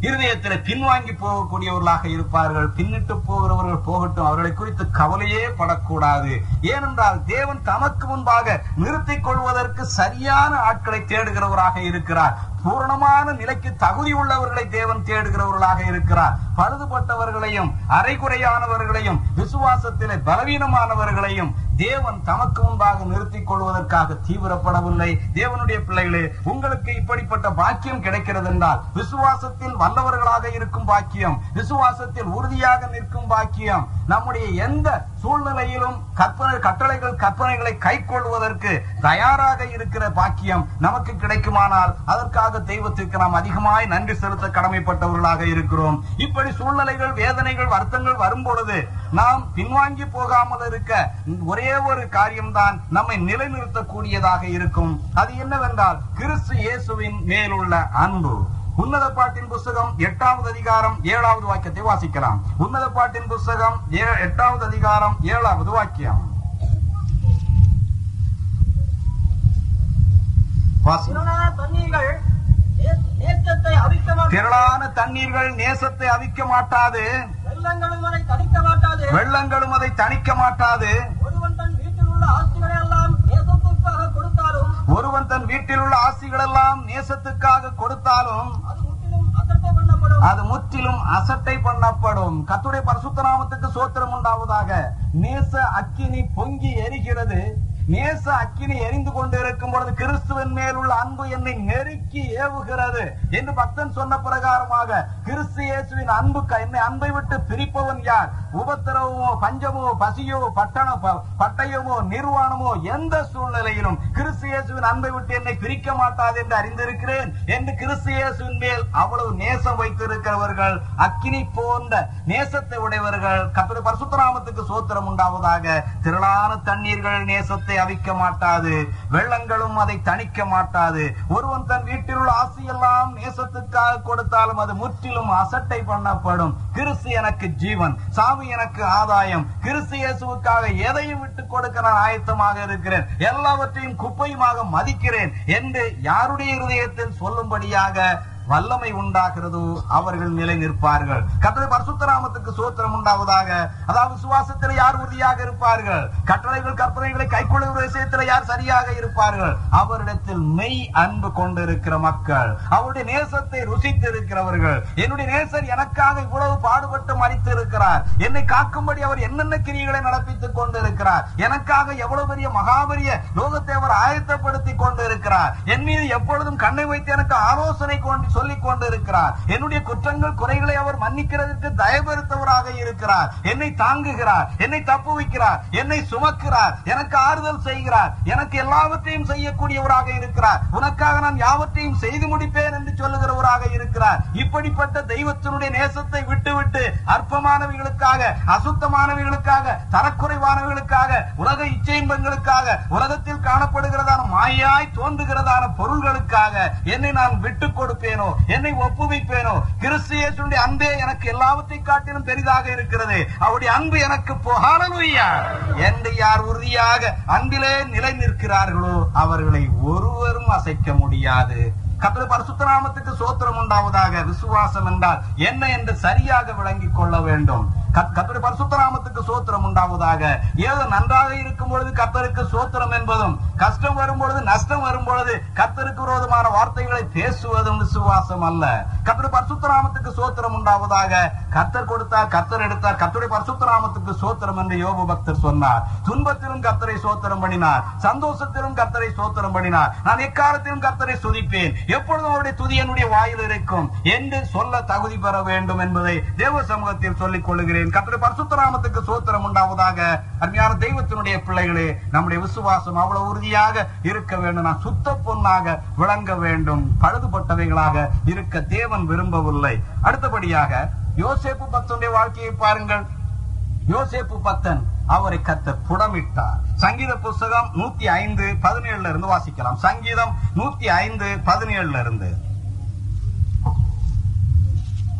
இருதயத்தில் பின்வாங்கி போகக்கூடியவர்களாக இருப்பார்கள். பின்னிட்டு போகிறவர்கள் போகட்டும். அவர்களை குறித்து கவலையே படக்கூடாது. ஏனென்றால் தேவன் தமக்கு முன்பாக நிறுத்திக் கொள்வதற்கு சரியான ஆட்களை தேடுகிறவராக இருக்கிறார். பூரணமான நிலைக்கு தகுதி உள்ளவர்களை தேவன் தேடுகிறவர்களாக இருக்கிறார். பழுதுபட்டவர்களையும் அரைகுறையானவர்களையும் விசுவாசத்திலே பலவீனமானவர்களையும் தேவன் தமக்கு முன்பாக நிறுத்திக் கொள்வதற்காக தீவிரப்படவில்லை. தேவனுடைய பிள்ளைகளே உங்களுக்கு இப்படிப்பட்ட பாக்கியம் கிடைக்கிறது என்றால் விசுவாசத்தில் வல்லவர்களாக இருக்கும் பாக்கியம் விசுவாசத்தில் உறுதியாக நிற்கும் பாக்கியம் நம்முடைய எந்த சூழ்நிலையிலும் கற்பனை கட்டளைகள் கற்பனைகளை கை கொள்வதற்கு தயாராக இருக்கிற பாக்கியம் நமக்கு கிடைக்குமானால் அதற்காக தெய்வத்திற்கு நாம் அதிகமாய் நன்றி செலுத்த கடமைப்பட்டவர்களாக இருக்கிறோம். இப்படி சூழ்நிலைகள் வேதனைகள் வருத்தங்கள் வரும் பொழுது நாம் பின்வாங்கி போகாமல் இருக்க ஒரே ஒரு காரியம்தான் நம்மை நிலைநிறுத்தக்கூடியதாக இருக்கும். அது என்னவென்றால் கிறிஸ்து இயேசுவின் மேலுள்ள அன்பு. உன்னத பாட்டின் புஸ்தகம் எட்டாவது அதிகாரம் ஏழாவது வாக்கியத்தை வாசிக்கலாம். உன்னத பாட்டின் புஸ்தகம் எட்டாவது அதிகாரம் ஏழாவது வாக்கியம். வாசி. திரளான தண்ணீர்கள் நே- நேசத்தை அவிக்க மாட்டாது. திரளான தண்ணீர்கள் நேசத்தை அவிக்க மாட்டாது. வெள்ளங்களும் அதை தணிக்க மாட்டாது வெள்ளங்களும் அதை தணிக்க மாட்டாது ஒருவன் தன் வீட்டில் உள்ள ஆஸ்திகளை எல்லாம் நேசத்துக்காக கொடுத்தாலும் அது முற்றிலும் அசட்டை அது முற்றிலும் அசட்டை பண்ணப்படும். கத்துடைய பரிசுத்த நாமத்துக்கு சோத்திரம் உண்டாவதாக. நேச அக்கினி பொங்கி எரிகிறது. நேச அக்கினி எரிந்து கொண்டு இருக்கும் பொழுது கிறிஸ்துவின் மேல் உள்ள அன்பு என்னை நெருக்கி ஏவுகிறது என்று பக்தன் சொன்ன பிரகாரமாக கிறிஸ்து இயேசுவின் அன்பு என்னை அன்பை விட்டு பிரிப்பவன் யார்? உபத்திரவமோ பஞ்சமோ பசியோ பட்டண பட்டயமோ நிர்வாணமோ எந்த சூழ்நிலையிலும் கிறிஸ்து இயேசுவின் அன்பை விட்டு என்னை பிரிக்க மாட்டாது என்று அறிந்திருக்கிறேன் என்று கிறிஸ்து இயேசுவின் மேல் அவ்வளவு நேசம் வைத்திருக்கிறவர்கள் அக்கினி போன்ற நேசத்தை உடையவர்கள் கத்திர பரசுத்தராமத்துக்கு சோத்திரம் உண்டாவதாக திரளான தண்ணீர்கள் நேசத்தை அதை அவிக்க மாட்டாது வெள்ளங்களும் அதை தணிக்க மாட்டாது. ஒருவன் தன் வீட்டில் உள்ள ஆசையெல்லாம் நேசத்துக்காக கொடுத்தாலும் அது முற்றிலும் அசட்டை பண்ணப்படும். கிறிஸ்து எனக்கு ஜீவன் சாமி எனக்கு ஆதாயம். கிறிஸ்து இயேசுக்காக எதையும் விட்டு கொடுக்க நான் ஆயத்தமாக இருக்கிறேன். எல்லாவற்றையும் குப்பையுமாக மதிக்கிறேன் என்று யாருடைய இருதயத்தில் சொல்லும்படியாக வல்லமை உண்டாகிறதோ அவர்கள் நிலை நிற்பார்கள் கட்டளை பரசுத்தராமத்துக்கு சோத்திரம் உண்டாவதாக. அதாவது விசுவாசத்தில் யார் உறுதியாக இருப்பார்கள்? கட்டளைகள் கற்பனைகளை கைக்கொள்ளுகிற விஷயத்தில் யார் சரியாக இருப்பார்கள்? அவரிடத்தில் மெய் அன்பு கொண்டிருக்கிற மக்கள். அவருடைய நேசத்தை ருசித்து இருக்கிறவர்கள் என்னுடைய நேசர் எனக்காக இவ்வளவு பாடுபட்டு மறித்து இருக்கிறார் என்னை காக்கும்படி அவர் என்னென்ன கிரியைகளை நடப்பித்துக் கொண்டிருக்கிறார்? எனக்காக எவ்வளவு பெரிய மகாபெரிய லோகத்தை அவர் ஆயத்தப்படுத்தி கொண்டிருக்கிறார்? என் மீது எப்பொழுதும் கண்ணை வைத்து எனக்கு ஆலோசனை கொண்டு சொல்லிக் கொண்டிருக்கிறார் என்னுடைய குற்றங்கள் குறைகளை அவர் மன்னிக்கிறதுக்கு தயபெருத்தவராக இருக்கிறார். என்னை தாங்குகிறார் என்னை தப்புவிக்கிறார் என்னை சுமக்கிறார் எனக்கு ஆறுதல் செய்கிறார் எனக்கு எல்லாவற்றையும் செய்யக்கூடியவராக இருக்கிறார். உனக்காக நான் யாவற்றையும் செய்து முடிப்பேன் என்று சொல்லுகிறவராக இருக்கிறார். இப்படிப்பட்ட தெய்வத்தினுடைய நேசத்தை விட்டுவிட்டு அற்பமானவர்களுக்காக அசுத்தமானவர்களுக்காக தரக்குறைவானவர்களுக்காக உலக இச்சையின்பங்களுக்காக உலகத்தில் காணப்படுகிறதான மாயாய் தோன்றுகிறதான பொருள்களுக்காக என்னை நான் விட்டுக் கொடுப்பேனோ என்னை ஒப்புவிப்பேனோ? கிறிஸ்து இயேசுடைய அன்பே எனக்கு எல்லாவற்றை காட்டிலும் பெரிதாக இருக்கிறது. அவருடைய அன்பு எனக்கு போகாலலுயா என்று யார் உறுதியாக அன்பிலே நிலை நிற்கிறார்களோ அவர்களை ஒருவரும் அசைக்க முடியாது. கர்த்தருடைய பரிசுத்தராமத்துக்கு சோத்திரம் உண்டாவதாக விசுவாசம் என்றால் என்ன என்று சரியாக விளங்கிக் கொள்ள வேண்டும். கத்- கர்த்தருடைய பரிசுத்த நாமத்துக்கு சோத்திரம் உண்டாவதாக. ஏதோ நன்றாக இருக்கும் பொழுது கத்தருக்கு சோத்திரம் என்பதும் கஷ்டம் வரும் பொழுது நஷ்டம் வரும் பொழுது கத்தருக்கு விரோதமான வார்த்தைகளை பேசுவதும் விசுவாசம் அல்ல. கர்த்தருடைய பரிசுத்த நாமத்துக்கு சோத்திரம் உண்டாவதாக. கத்தர் கொடுத்தார் கத்தர் எடுத்தார் கத்தருடைய பரிசுத்த நாமத்துக்கு சோத்திரம் என்று யோபு பக்தர் சொன்னார். துன்பத்திலும் கத்தரை சோத்திரம் பண்ணினார் சந்தோஷத்திலும் கத்தரை சோத்திரம் பண்ணினார். நான் எக்காலத்திலும் கத்தரை துதிப்பேன். எப்பொழுதும் அவருடைய துதி என்னுடைய வாயில் இருக்கும். என்று சொல்ல தகுதி பெற வேண்டும் என்பதை தேவ சமூகத்தில் சொல்லிக் கொள்கிறேன் கர்த்தருடைய கத்திர பரிசுத்தராமத்துக்கு சோத்திரம் உண்டாவதாக. அருமையான தெய்வத்தினுடைய பிள்ளைகளே நம்முடைய விசுவாசம் அவ்வளவு உறுதியாக இருக்க வேண்டும். நான் சுத்த பொண்ணாக விளங்க வேண்டும். பழுதுபட்டவைகளாக இருக்க தேவன் விரும்பவில்லை. அடுத்தபடியாக யோசேப்பு பத்தனுடைய வாழ்க்கையை பாருங்கள். யோசேப்பு பத்தன் அவரை கத்த புடமிட்டார். சங்கீத புஸ்தகம் நூத்தி ஐந்து பதினேழுல இருந்து வாசிக்கலாம். சங்கீதம் நூத்தி ஐந்து பதினேழுல இருந்து.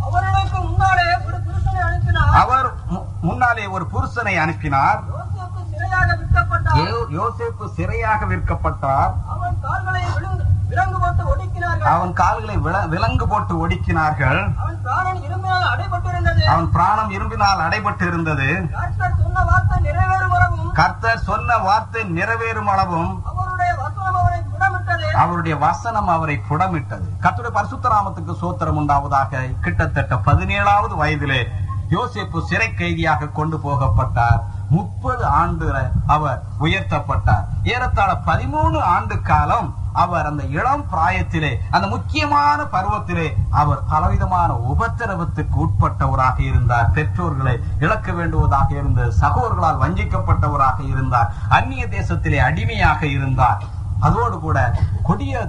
அவர்களுக்கு முன்னாலே ஒரு புருஷனை அனுப்பினார். அவர் முன்னாலே ஒரு புருஷனை அனுப்பினார். யோசேப்பு சிறையாக விற்கப்பட்டார். அவன் கால்களை விலங்கு போட்டு ஒடுக்கினார்கள். அவன் கால்களை வில- விலங்கு போட்டு ஒடுக்கினார்கள். அவன் பிராணன் இரும்பினால் அடைபட்டிருந்தது. அவன் பிராணம் இரும்பினால் அடைபட்டு இருந்தது கர்த்தர் சொன்ன வார்த்தை நிறைவேறும் வரவும் கர்த்தர் சொன்ன வார்த்தை நிறைவேறும் அளவும் அவருடைய வசனம் அவனை புடமிட்டது அவருடைய வசனம் அவரை புடமிட்டது. கத்துடைய பரிசுத்தராமத்துக்கு சோத்திரம் உண்டாவதாக கிட்டத்தட்ட பதினேழாவது வயதிலே யோசிப்பு சிறை கைதியாக கொண்டு போகப்பட்டார். முப்பது ஆண்டு அவர் உயர்த்தப்பட்டார். ஏறத்தாழ பதிமூணு ஆண்டு காலம் அவர் அந்த இளம் பிராயத்திலே அந்த முக்கியமான பருவத்திலே அவர் பலவிதமான உபத்திரவத்துக்கு உட்பட்டவராக இருந்தார். பெற்றோர்களை இழக்க வேண்டுவதாக இருந்த சகோதரர்களால் வஞ்சிக்கப்பட்டவராக இருந்தார். அந்நிய தேசத்திலே அடிமையாக இருந்தார். அதோடு கூட கொடிய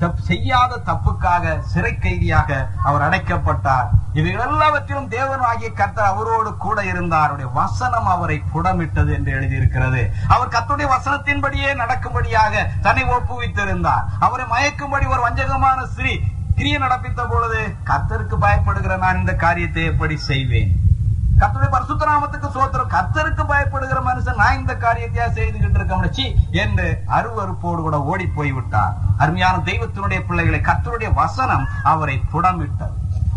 தப்- செய்யாத தப்புக்காக சிறை கைதியாக அவர் அடைக்கப்பட்டார். இவைகள் எல்லாவற்றிலும் தேவனாகிய கர்த்தர் அவரோடு கூட இருந்தார். அவருடைய வசனம் அவரை புடமிட்டது என்று எழுதியிருக்கிறது. அவர் கத்துடைய வசனத்தின்படியே நடக்கும்படியாக தன்னை ஒப்புவித்திருந்தார். அவரை மயக்கும்படி ஒரு வஞ்சகமான ஸ்ரீ கிரிய நடப்பித்த பொழுது கத்தருக்கு பயப்படுகிற நான் இந்த காரியத்தை எப்படி செய்வேன்? கர்த்தருடைய பரிசுத்த நாமத்துக்கு சோத்திரம். கர்த்தருக்கு பயப்படுகிற மனுஷன் நான் இந்த காரியத்தையா செய்துகிட்டு இருக்க முடிச்சு என்று அருவருப்போடு கூட ஓடி போய் விட்டார் அருமையான தெய்வத்தினுடைய பிள்ளைகளை கர்த்தருடைய வசனம் அவரை புடமிட்டது.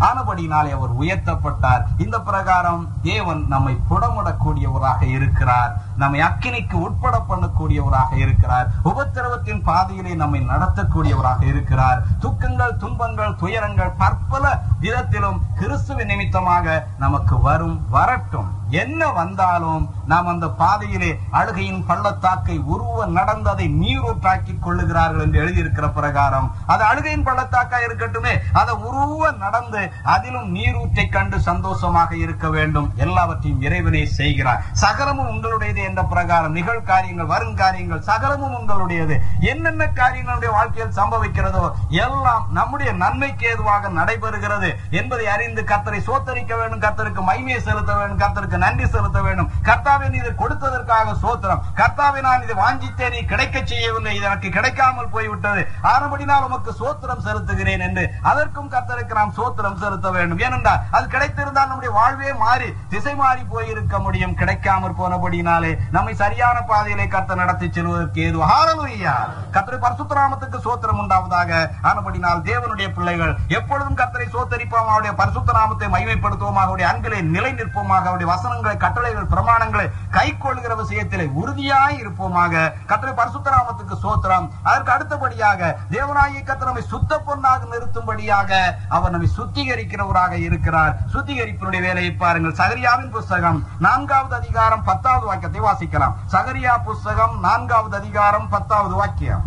ஆனபடினாலே அவர் உயர்த்தப்பட்டார். இந்த பிரகாரம் தேவன் நம்மை புடமிடக்கூடியவராக இருக்கிறார். நம்மை அக்கினிக்கு உட்பட பண்ணக்கூடியவராக இருக்கிறார். உபத்திரவத்தின் பாதையிலே நம்மை நடத்தக்கூடியவராக இருக்கிறார். துக்கங்கள் துன்பங்கள் துயரங்கள் பற்பல விதத்திலும் கிறிஸ்துவின் நிமித்தமாக நமக்கு வரும் வரட்டும். என்ன வந்தாலும் நாம் அந்த பாதையிலே அழுகையின் பள்ளத்தாக்கை உருவ நடந்ததை நீரூற்றாக்கிக் கொள்ளுகிறார்கள் என்று எழுதியிருக்கிற பிரகாரம். அது அழுகையின் பள்ளத்தாக்கா இருக்கட்டுமே அதை உருவ நடந்து அதிலும் நீரூற்றை கண்டு சந்தோஷமாக இருக்க வேண்டும். எல்லாவற்றையும் இறைவனே செய்கிறார். சகலமும் உங்களுடையது என்ற பிரகாரம். நிகழ்காரியங்கள் வருங்காரியங்கள் சகலமும் உங்களுடையது. என்னென்ன காரியங்களுடைய வாழ்க்கையில் சம்பவிக்கிறதோ எல்லாம் நம்முடைய நன்மைக்கு ஏதுவாக நடைபெறுகிறது என்பதை அறிந்து கத்தரை சோத்தரிக்க வேண்டும் கத்தருக்கு மைமையை செலுத்த வேண்டும் கத்தருக்கு நன்றி செலுத்த வேண்டும். கர்த்தாவின் நீ இதை கொடுத்ததற்காக சோத்திரம் கர்த்தாவை நான் இதை வாஞ்சித்தேன் நீ கிடைக்க செய்யவில்லை. இது எனக்கு கிடைக்காமல் போய்விட்டது. ஆனபடினால் உமக்கு சோத்திரம் செலுத்துகிறேன் என்று அதற்கும் கர்த்தருக்கு நாம் சோத்திரம் செலுத்த வேண்டும். ஏனென்றால் அது கிடைத்திருந்தால் நம்முடைய வாழ்வே மாறி திசை மாறி போயிருக்க முடியும். கிடைக்காமற் போனபடினாலே நம்மை சரியான பாதையிலே கர்த்தர் நடத்தி செல்வதற்கு ஏது. ஹாரலுயா கர்த்தரை பரிசுத்தராமத்துக்கு சோத்திரம் உண்டாவதாக ஆனபடினால் தேவனுடைய பிள்ளைகள் எப்பொழுதும் கர்த்தரை சோத்தரிப்போம் அவருடைய பரிசுத்தராமத்தை மகிமைப்படுத்துவோம். அவருடைய அன்பிலே நிலை நிற்போமாக அவருடைய நியமனங்களை கட்டளைகள் பிரமாணங்களை கை கொள்கிற விஷயத்திலே உறுதியாய் இருப்போமாக. கர்த்தரை பரிசுத்தராமத்துக்கு சோத்திரம் அதற்கு அடுத்தபடியாக தேவனாகிய கத்த நம்மை சுத்த பொண்ணாக நிறுத்தும்படியாக அவர் நம்மை சுத்திகரிக்கிறவராக இருக்கிறார். சுத்திகரிப்பினுடைய வேலையை பாருங்கள். சகரியாவின் புஸ்தகம் நான்காவது அதிகாரம் பத்தாவது வாக்கியத்தை வாசிக்கலாம். சகரியா புஸ்தகம் நான்காவது அதிகாரம் பத்தாவது வாக்கியம்.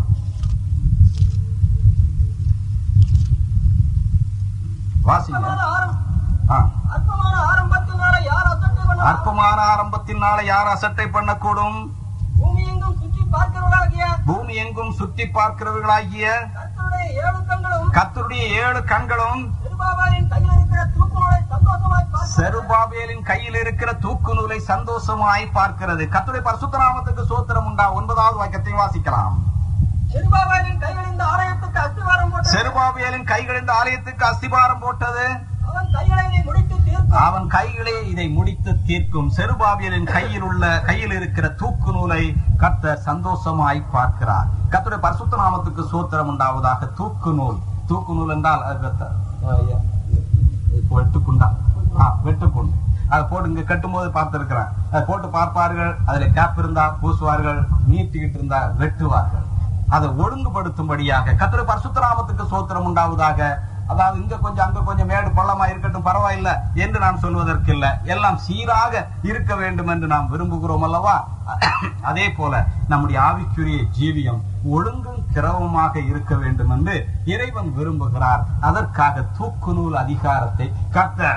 வாசிங்க. அற்பமான ஆரம்பத்தினால யார் அசட்டை பண்ணக்கூடும்? பூமி எங்கும் சுற்றி பார்க்கிறவர்களாகிய கர்த்தருடைய ஏழு கண்களும் செருபாபேலின் கையில் இருக்கிற தூக்கு நூலை சந்தோஷமாய் பார்க்கிறது. கர்த்தருடைய பரிசுத்தநாமத்துக்கு சோத்திரம் உண்டா? ஒன்பதாவது வாக்கியத்தை வாசிக்கலாம். செருபாபேலின் கையில் இந்த ஆலயத்துக்கு அஸ்திவாரம் போட்டது. அவன் தீர்க்கும். கைகளே இதை முடித்து தீர்க்கும். செருபாபியலின் கையில் உள்ள கையில் இருக்கிற தூக்கு நூலை கர்த்தர் சந்தோஷமாய் பார்க்கிறார். கர்த்தருடைய பரிசுத்த நாமத்துக்கு சூத்திரம் உண்டாவதாக தூக்கு நூல். தூக்கு நூல் என்றால் வெட்டுக்குண்டா. வெட்டுக்குண்டு. அதை போட்டு இங்க கட்டும்போது பார்த்திருக்கிறேன் அதை போட்டு பார்ப்பார்கள் அதுல கேப் இருந்தா பூசுவார்கள் நீட்டிக்கிட்டு இருந்தா வெட்டுவார்கள். அதை ஒழுங்குபடுத்தும்படியாக கத்திர பரிசுத்தராமத்துக்கு சோத்திரம் உண்டாவதாக அதாவது இங்க கொஞ்சம் அங்க கொஞ்சம் மேடு பள்ளமா இருக்கட்டும் பரவாயில்ல என்று நான் சொல்வதற்கு இல்ல எல்லாம் சீராக இருக்க வேண்டும் என்று நாம் விரும்புகிறோம் அல்லவா? அதே போல நம்முடைய ஆவிக்குரிய ஜீவியம் ஒழுங்கும் கிரவமாக இருக்க வேண்டும் என்று இறைவன் விரும்புகிறார். அதற்காக தூக்கு நூல் அதிகாரத்தை கத்த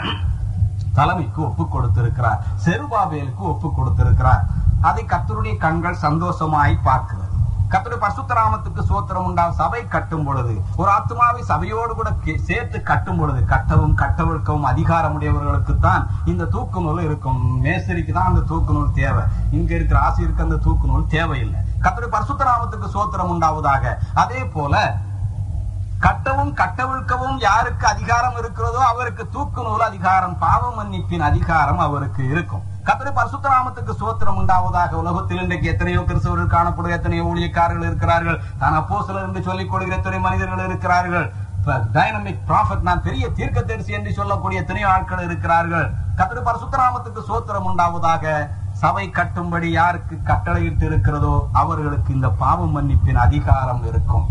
தலைமைக்கு ஒப்பு கொடுத்திருக்கிறார். செருபாபேலுக்கு ஒப்பு கொடுத்திருக்கிறார். அதை கத்தருடைய கண்கள் சந்தோஷமாய் பார்க்கிறது. கர்த்தருடைய பரிசுத்தராமத்துக்கு சோத்திரம் உண்டா சபை கட்டும் பொழுது ஒரு ஆத்மாவை சபையோடு கூட சேர்த்து கட்டும் பொழுது கட்டவும் கட்டவிழ்க்கவும் அதிகாரமுடையவர்களுக்கு தான் இந்த தூக்கு நூல் இருக்கும். மேசரிக்கு தான் அந்த தூக்கு நூல் தேவை. இங்க இருக்கிற ஆசிரியருக்கு அந்த தூக்கு நூல் தேவையில்லை. கர்த்தருடைய பரிசுத்தராமத்துக்கு சோத்திரம் உண்டாவதாக. அதே போல கட்டவும் கட்டவிழ்க்கவும் யாருக்கு அதிகாரம் இருக்கிறதோ அவருக்கு தூக்கு நூல் அதிகாரம் பாவ மன்னிப்பின் அதிகாரம் அவருக்கு இருக்கும். கத்திரி பரிசுத்தராமத்துக்கு சோத்திரம் உண்டாவதாக. உலகத்தில் இன்றைக்கு எத்தனையோ கிறிஸ்தவர்கள் காணப்படும் எத்தனையோ ஊழியக்காரர்கள் இருக்கிறார்கள். தான் அப்போ என்று சொல்லிக் கொடுக்கிற எத்தனை மனிதர்கள் இருக்கிறார்கள். டைனமிக் ப்ராஃபட் நான் பெரிய தீர்க்கதரிசி என்று சொல்லக்கூடிய எத்தனையோ ஆட்கள் இருக்கிறார்கள். கத்திரி பரிசுத்தராமத்துக்கு சோத்திரம் உண்டாவதாக. சபை கட்டும்படி யாருக்கு கட்டளையிட்டு இருக்கிறதோ அவர்களுக்கு இந்த பாவ மன்னிப்பின் அதிகாரம் இருக்கும்.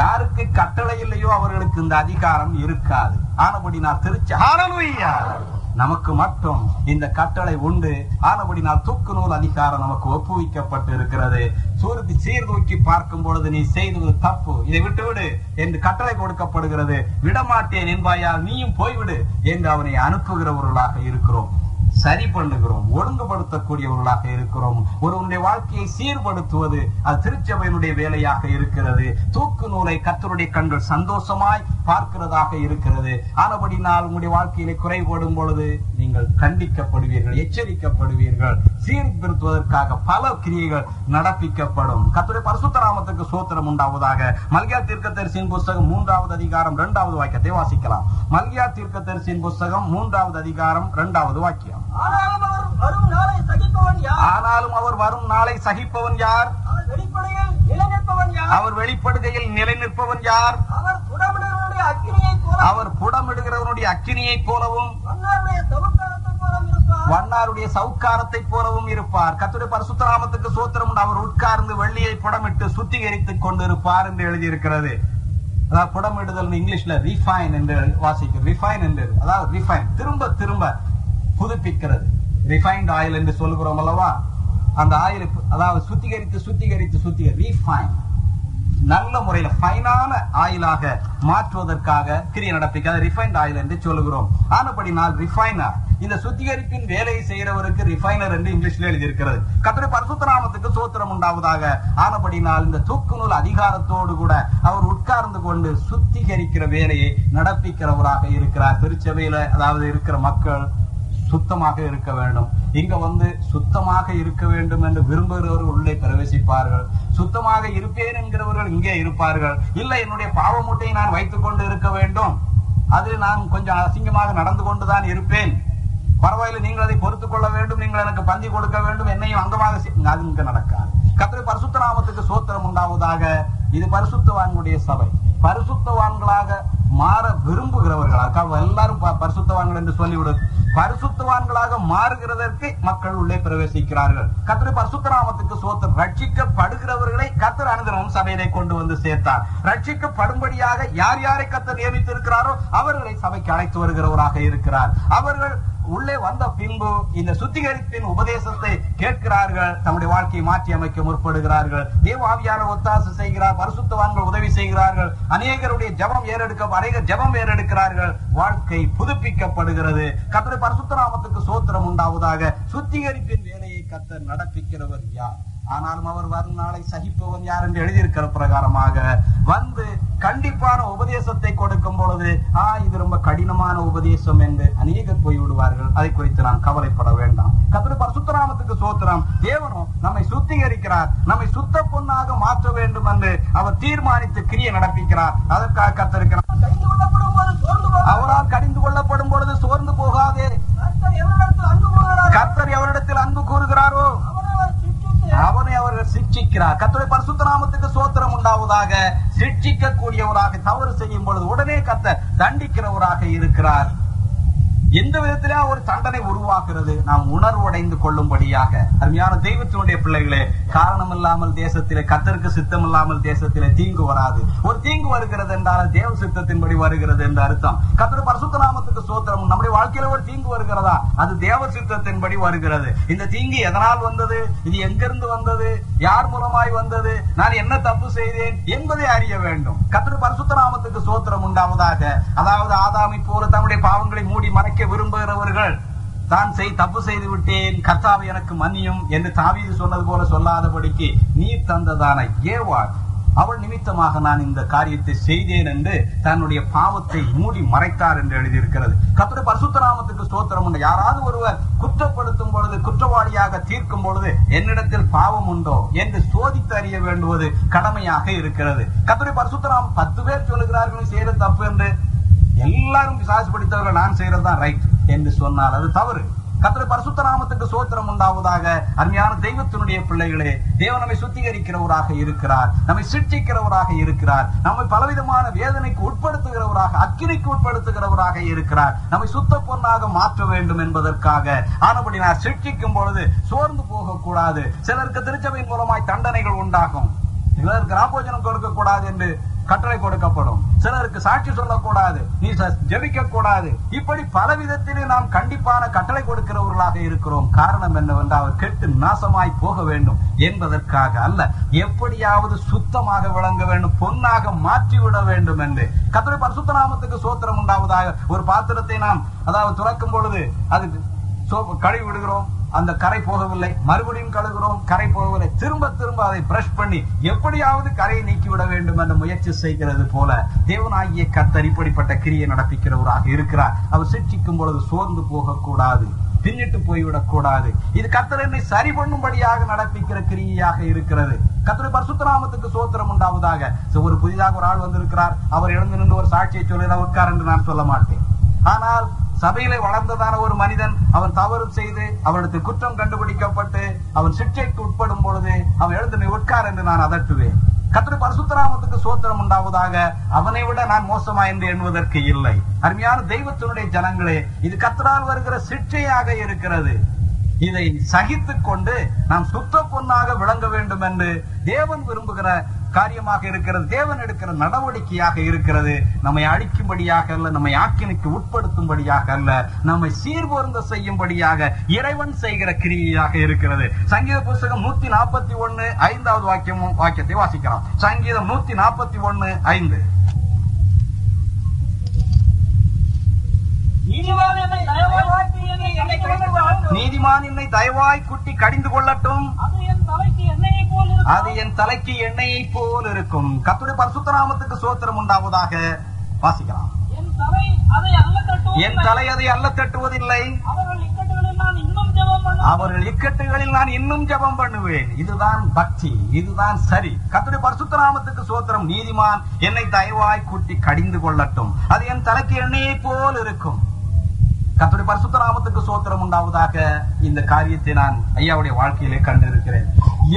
யாருக்கு கட்டளை இல்லையோ அவர்களுக்கு இந்த அதிகாரம் இருக்காது. ஆனபடி நான் திருச்சி ஹalleluya. நமக்கு மட்டும் இந்த கட்டளை உண்டு. ஆனபடி நான் தூக்கு நூல் அதிகாரம் நமக்கு ஒப்புவிக்கப்பட்டு இருக்கிறது சூரத்தை சீர்தூக்கி பார்க்கும் பொழுது நீ செய்தது தப்பு. இதை விட்டுவிடு என்று கட்டளை கொடுக்கப்படுகிறது. விடமாட்டேன் என்பாயால் நீயும் போய்விடு என்று அவனை அனுப்புகிறவர்களாக இருக்கிறோம். சரி பண்ணுகிறோம். ஒழுங்குபடுத்தக்கூடியவர்களாக இருக்கிறோம். ஒருவனுடைய வாழ்க்கையை சீர்படுத்துவது அது திருச்சபையினுடைய வேலையாக இருக்கிறது. தூக்கு நூலை கத்தருடைய கண்கள் சந்தோஷமாய் பார்க்கிறதாக இருக்கிறது. ஆனபடினால் உங்களுடைய வாழ்க்கையிலே குறைபடும் பொழுது நீங்கள் கண்டிக்கப்படுவீர்கள் எச்சரிக்கப்படுவீர்கள். சீர்திருத்துவதற்காக பல கிரியைகள் நடப்பிக்கப்படும். கத்துடைய பரிசுத்தராமத்துக்கு சோத்திரம் உண்டாவதாக. மல்கியா தீர்க்கதரிசியின் புஸ்தகம் மூன்றாவது அதிகாரம் இரண்டாவது வாக்கியத்தை வாசிக்கலாம். மல்கியா தீர்க்கதரிசியின் புஸ்தகம் மூன்றாவது அதிகாரம் இரண்டாவது வாக்கியம். ஆனாலும் அவர் வரும் நாளை சகிப்பவன் யார்? அவர் வரும் நாளை சகிப்பவன் யார்? அவர் வெளிப்படையில் நிலைநிற்பவன் யார்? அவர் வெளிப்படுகையில் நிலை நிற்பவன் யார்? அவர் அவர் புடமிடுகிறவனுடைய அக்கினியைப் போலவும் வண்ணாருடைய சவுக்காரத்தை போலவும் இருப்பார். கர்த்தருடைய பரிசுத்த நாமத்துக்கு சோத்திரம் அவர் உட்கார்ந்து வெள்ளியை புடமிட்டு சுத்திகரித்துக் கொண்டிருப்பார் என்று எழுதியிருக்கிறது. அதாவது புடமிடுதல் இங்கிலீஷ்ல ரிஃபைன் என்று வாசிக்கும் ரிஃபைன் என்று. அதாவது ரிஃபைன் திரும்ப திரும்ப புதுப்பிக்கிறது. ரிஃபைன்ட் ஆயில் என்று சொல்கிறோம் அல்லவா? அந்த ஆயில் அதாவது சுத்திகரித்து சுத்திகரித்து சுத்திகரி ரீஃபைன் நல்ல முறையில ஃபைனான ஆயிலாக மாற்றுவதற்காக கிரியை நடப்பிக்க ரிஃபைன்ட் ஆயில் என்று சொல்லுகிறோம். ஆனபடினால் ரிஃபைனர் இந்த சுத்திகரிப்பின் வேலையை செய்யறவருக்கு ரிஃபைனர் என்று இங்கிலீஷ்ல எழுதியிருக்கிறது. கத்திர பரசுத்தராமத்துக்கு சோத்திரம் உண்டாவதாக. ஆனபடினால் இந்த தூக்கு நூல் அதிகாரத்தோடு கூட அவர் உட்கார்ந்து கொண்டு சுத்திகரிக்கிற வேலையை நடப்பிக்கிறவராக இருக்கிறார். திருச்சபையில அதாவது இருக்கிற மக்கள் சுத்தமாக இருக்க வேண்டும். இங்க வந்து சுத்தமாக இருக்க வேண்டும் என்று விரும்புகிறவர்கள் உள்ளே பிரவேசிப்பார்கள். சுத்தமாக இருப்பேன் என்கிறவர்கள் இங்கே இருப்பார்கள். இல்லை என்னுடைய பாவ மூட்டையை நான் வைத்துக் கொண்டு இருக்க வேண்டும். அதில் நான் கொஞ்சம் அசிங்கமாக நடந்து கொண்டுதான் இருப்பேன். பரவாயில்லை நீங்கள் அதை பொறுத்துக் கொள்ள வேண்டும். நீங்கள் எனக்கு பந்தி கொடுக்க வேண்டும். என்னையும் அங்கமாக செய்- அது இங்க நடக்காது. கத்திரி பரிசுத்த நாமத்துக்கு சோத்திரம் உண்டாவதாக. இது பரிசுத்தவான்களுடைய சபை. பரிசுத்தவான்களாக மாற விரும்புகிறவர்களாக எல்லாரும் பரிசுத்தவான்கள் என்று சொல்லிவிடும் பரிசுத்தவான்களாக மாறுகிறதற்கு மக்கள் உள்ளே பிரவேசிக்கிறார்கள். கத்திர பரிசுத்தராமத்துக்கு சோத்த ரட்சிக்கப்படுகிறவர்களை கத்தர் அனுதினமும் சபையிலே கொண்டு வந்து சேர்த்தார். ரட்சிக்கப்படும்படியாக யார் யாரை கத்தர் நியமித்திருக்கிறாரோ அவர்களை சபைக்கு அழைத்து வருகிறவராக இருக்கிறார். அவர்கள் உள்ளே வந்த பின்பு இந்த சுத்திகரிப்பின் உபதேசத்தை கேட்கிறார்கள். தம்முடைய வாழ்க்கையை மாற்றி அமைக்க முற்படுகிறார்கள். தேவாவியான ஒத்தாசு செய்கிறார். பரிசுத்தவான்கள் உதவி செய்கிறார்கள். அநேகருடைய ஜெபம் ஏறெடுக்க அநேக ஜெபம் ஏறெடுக்கிறார்கள். வாழ்க்கை புதுப்பிக்கப்படுகிறது. கத்தர் பரிசுத்த நாமத்துக்கு சோத்திரம் உண்டாவதாக சுத்திகரிப்பின் வேலையை கத்தர் நடப்பிக்கிறவர் யார்? ஆனாலும் அவர் வரும் நாளை சகிப்பவன் யார் என்று எழுதியிருக்கிற பிரகாரமாக வந்து கண்டிப்பான உபதேசத்தை கொடுக்க பொழுது ஆ இது ரொம்ப கடினமான உபதேசம் என்று அநேகர் போய் விடுவார்கள் அதை குறித்து நான் கவலைப்பட வேண்டாம். கத்திர பரிசுத்தராமத்துக்கு சோத்திரம் தேவனும் நம்மை சுத்திகரிக்கிறார். நம்மை சுத்த பொண்ணாக மாற்ற வேண்டும் என்று அவர் தீர்மானித்து கிரியை நடப்பிக்கிறார். அதற்காக கத்திருக்கிறார். அவரால் கடிந்து கொள்ளப்படும் பொழுது சோர்ந்து போகாதே. கர்த்தர் எவரிடத்தில் அன்பு கூறுகிறாரோ, அவனை அவர் அவர்கள் சிட்சிக்கிறார் கர்த்தருடைய பரிசுத்த இரண்டாவதாக சோத்திரம் கூடியவராக தவறு செய்யும் பொழுது உடனே கத்த தண்டிக்கிறவராக இருக்கிறார். எந்த விதத்தில ஒரு தண்டனை உருவாக்குறது நாம் உணர்வடைந்து கொள்ளும்படியாக. அருமையான தெய்வத்தினுடைய பிள்ளைகளே காரணம் இல்லாமல் தேசத்திலே கத்தருக்கு சித்தம் இல்லாமல் தேசத்திலே தீங்கு வராது. ஒரு தீங்கு வருகிறது என்றால் தேவ சித்தத்தின்படி வருகிறது என்று அர்த்தம். கத்தர் பரிசுத்த நாமத்துக்கு சோத்திரம் நம்முடைய வாழ்க்கையில ஒரு தீங்கு வருகிறதா? அது தேவ சித்தத்தின்படி வருகிறது. இந்த தீங்கு எதனால் வந்தது? இது எங்கிருந்து வந்தது? யார் மூலமாய் வந்தது? நான் என்ன தப்பு செய்தேன் என்பதை அறிய வேண்டும். கத்தர் பரிசுத்த நாமத்துக்கு சோத்திரம் உண்டாவதாக. அதாவது ஆதாமி போல தன்னுடைய பாவங்களை மூடி மறைக்க விரும்புகிறவர்கள் தான் செய் தப்பு செய்து விட்டேன் கத்தாவை எனக்கு மன்னியும் என்று தாவீது சொன்னது போல சொல்லாதபடிக்கு நீ தந்ததான ஏவாள். அவள் நிமித்தமாக நான் இந்த காரியத்தை செய்தேன் என்று தன்னுடைய பாவத்தை மூடி மறைத்தார் என்று எழுதியிருக்கிறது. கத்திர பரசுத்தராமத்துக்கு ஸ்தோத்திரம். உண்டு யாராவது ஒருவர் குற்றப்படுத்தும் பொழுது குற்றவாளியாக தீர்க்கும் பொழுது என்னிடத்தில் பாவம் உண்டோ என்று சோதித்து அறிய வேண்டுவது கடமையாக இருக்கிறது. கத்திர பரசுத்தராம் பத்து பேர் சொல்லுகிறார்கள் செய்த தப்பு என்று. எல்லாரும் பிசாசு படித்தவர்கள் நான் செய்யறதுதான் ரைட் என்று சொன்னால் அது தவறு. கத்திர பரிசுத்த நாமத்துக்கு சோத்திரம் உண்டாவதாக அருமையான தெய்வத்தினுடைய பிள்ளைகளே தேவன் நம்மை சுத்திகரிக்கிறவராக இருக்கிறார் நம்மை சிருஷ்டிக்கிறவராக இருக்கிறார் நம்மை பலவிதமான வேதனைக்கு உட்படுத்துகிறவராக அக்கினிக்கு உட்படுத்துகிறவராக இருக்கிறார். நம்மை சுத்த பொண்ணாக மாற்ற வேண்டும் என்பதற்காக ஆனபடி நான் சிருஷ்டிக்கும் பொழுது சோர்ந்து போகக்கூடாது. சிலருக்கு திருச்சபையின் மூலமாய் தண்டனைகள் உண்டாகும். சிலருக்கு ராபோஜனம் கொடுக்க கூடாது என்று கட்டளை கொடுக்கப்படும் சிலருக்கு சாட்சி சொல்லக்கூடாது நீ ஜெபிக்க கூடாது இப்படி பல விதத்திலே நாம் கண்டிப்பான கட்டளை கொடுக்கிறவர்களாக இருக்கிறோம். காரணம் என்னவென்றால் அவர் கெட்டு நாசமாய் போக வேண்டும் என்பதற்காக அல்ல. எப்படியாவது சுத்தமாக விளங்க வேண்டும் பொன்னாக மாற்றிவிட வேண்டும் என்று. கத்தரை பரிசுத்த நாமத்துக்கு சோத்திரம் உண்டாவதாக ஒரு பாத்திரத்தை நாம் அதாவது துறக்கும் பொழுது அது சோப்பு கழுவி விடுகிறோம். அந்த கரை போகவில்லை. மறுபடியும் கழுகுறோம். கரை போகவில்லை. திரும்ப திரும்ப அதை பிரஷ் பண்ணி எப்படியாவது கரையை நீக்கிவிட வேண்டும் என்ற முயற்சி செய்கிறது போல தேவனாகிய கத்தர் இப்படிப்பட்ட கிரியை நடப்பிக்கிறவராக இருக்கிறார். அவர் சிக்ஷிக்கும் பொழுது சோர்ந்து போகக்கூடாது பின்னிட்டு போய்விடக் கூடாது இது கர்த்தர் என்னை சரி பண்ணும்படியாக நடப்பிக்கிற கிரியையாக இருக்கிறது. கர்த்தர் பரிசுத்தராமத்துக்கு சோத்திரம் உண்டாவதாக. ஒரு புதிதாக ஒரு ஆள் வந்திருக்கிறார். அவர் எழுந்து நின்று ஒரு சாட்சியை சொல்லி உட்கார் என்று நான் சொல்ல மாட்டேன். ஆனால் சபையிலே வளர்ந்ததான ஒரு மனிதன் அவன் தவறு செய்து அவனுக்கு குற்றம் கண்டுபிடிக்கப்பட்டு அவன் சிக்ஷைக்கு உட்படும் பொழுது அவன் எழுந்து நீ உட்கார் என்று நான் அதட்டுவேன். கர்த்தருடைய பரசுத்தராமத்துக்கு சோத்திரம் உண்டாவதாக அவனை விட நான் மோசமா என்று எண்ணுவதற்கு இல்லை. அருமையான தெய்வத்தினுடைய ஜனங்களே இது கத்தரால் வருகிற சிற்றையாக இருக்கிறது. இதை சகித்துக் கொண்டு நாம் சுத்த பொண்ணாக விளங்க வேண்டும் என்று தேவன் விரும்புகிற காரியமாக இருக்கிறது தேவன் எடுக்கிற நடவடிக்கையாக இருக்கிறது. நம்மை அழிக்கும்படியாக அல்ல நம்மை ஆக்கினைக்கு உட்படுத்தும்படியாக அல்ல நம்மை சீர்பொருந்த செய்யும்படியாக இறைவன் செய்கிற கிரியையாக இருக்கிறது. சங்கீத புஸ்தகம் நூத்தி நாற்பத்தி ஒன்னு ஐந்தாவது வாக்கியமும் வாக்கியத்தை வாசிக்கலாம். சங்கீதம் நூத்தி நாற்பத்தி ஒன்னு ஐந்து. நீதிமான் என்னை தயவாய் குட்டி கடிந்து கொள்ளட்டும். அது என் தலைக்கு எண்ணெயை போல் இருக்கும். கத்துடைய பரிசுத்தராமத்துக்கு சோத்திரம் உண்டாவதாக வாசிக்கலாம். என் தலை அதை அல்ல தட்டுவதில்லை. அவர்கள் இக்கட்டுகளில் நான் இன்னும் ஜெபம் பண்ணுவேன். இதுதான் பக்தி இதுதான் சரி. கத்துடைய பரிசுத்தராமத்துக்கு சோத்திரம் நீதிமான் என்னை தயவாய் கூட்டி கடிந்து கொள்ளட்டும். அது என் தலைக்கு எண்ணெயை போல் இருக்கும். கத்துடைய பரிசுத்தராமத்துக்கு சோத்திரம் உண்டாவதாக இந்த காரியத்தை நான் ஐயாவுடைய வாழ்க்கையிலே கண்டிருக்கிறேன்.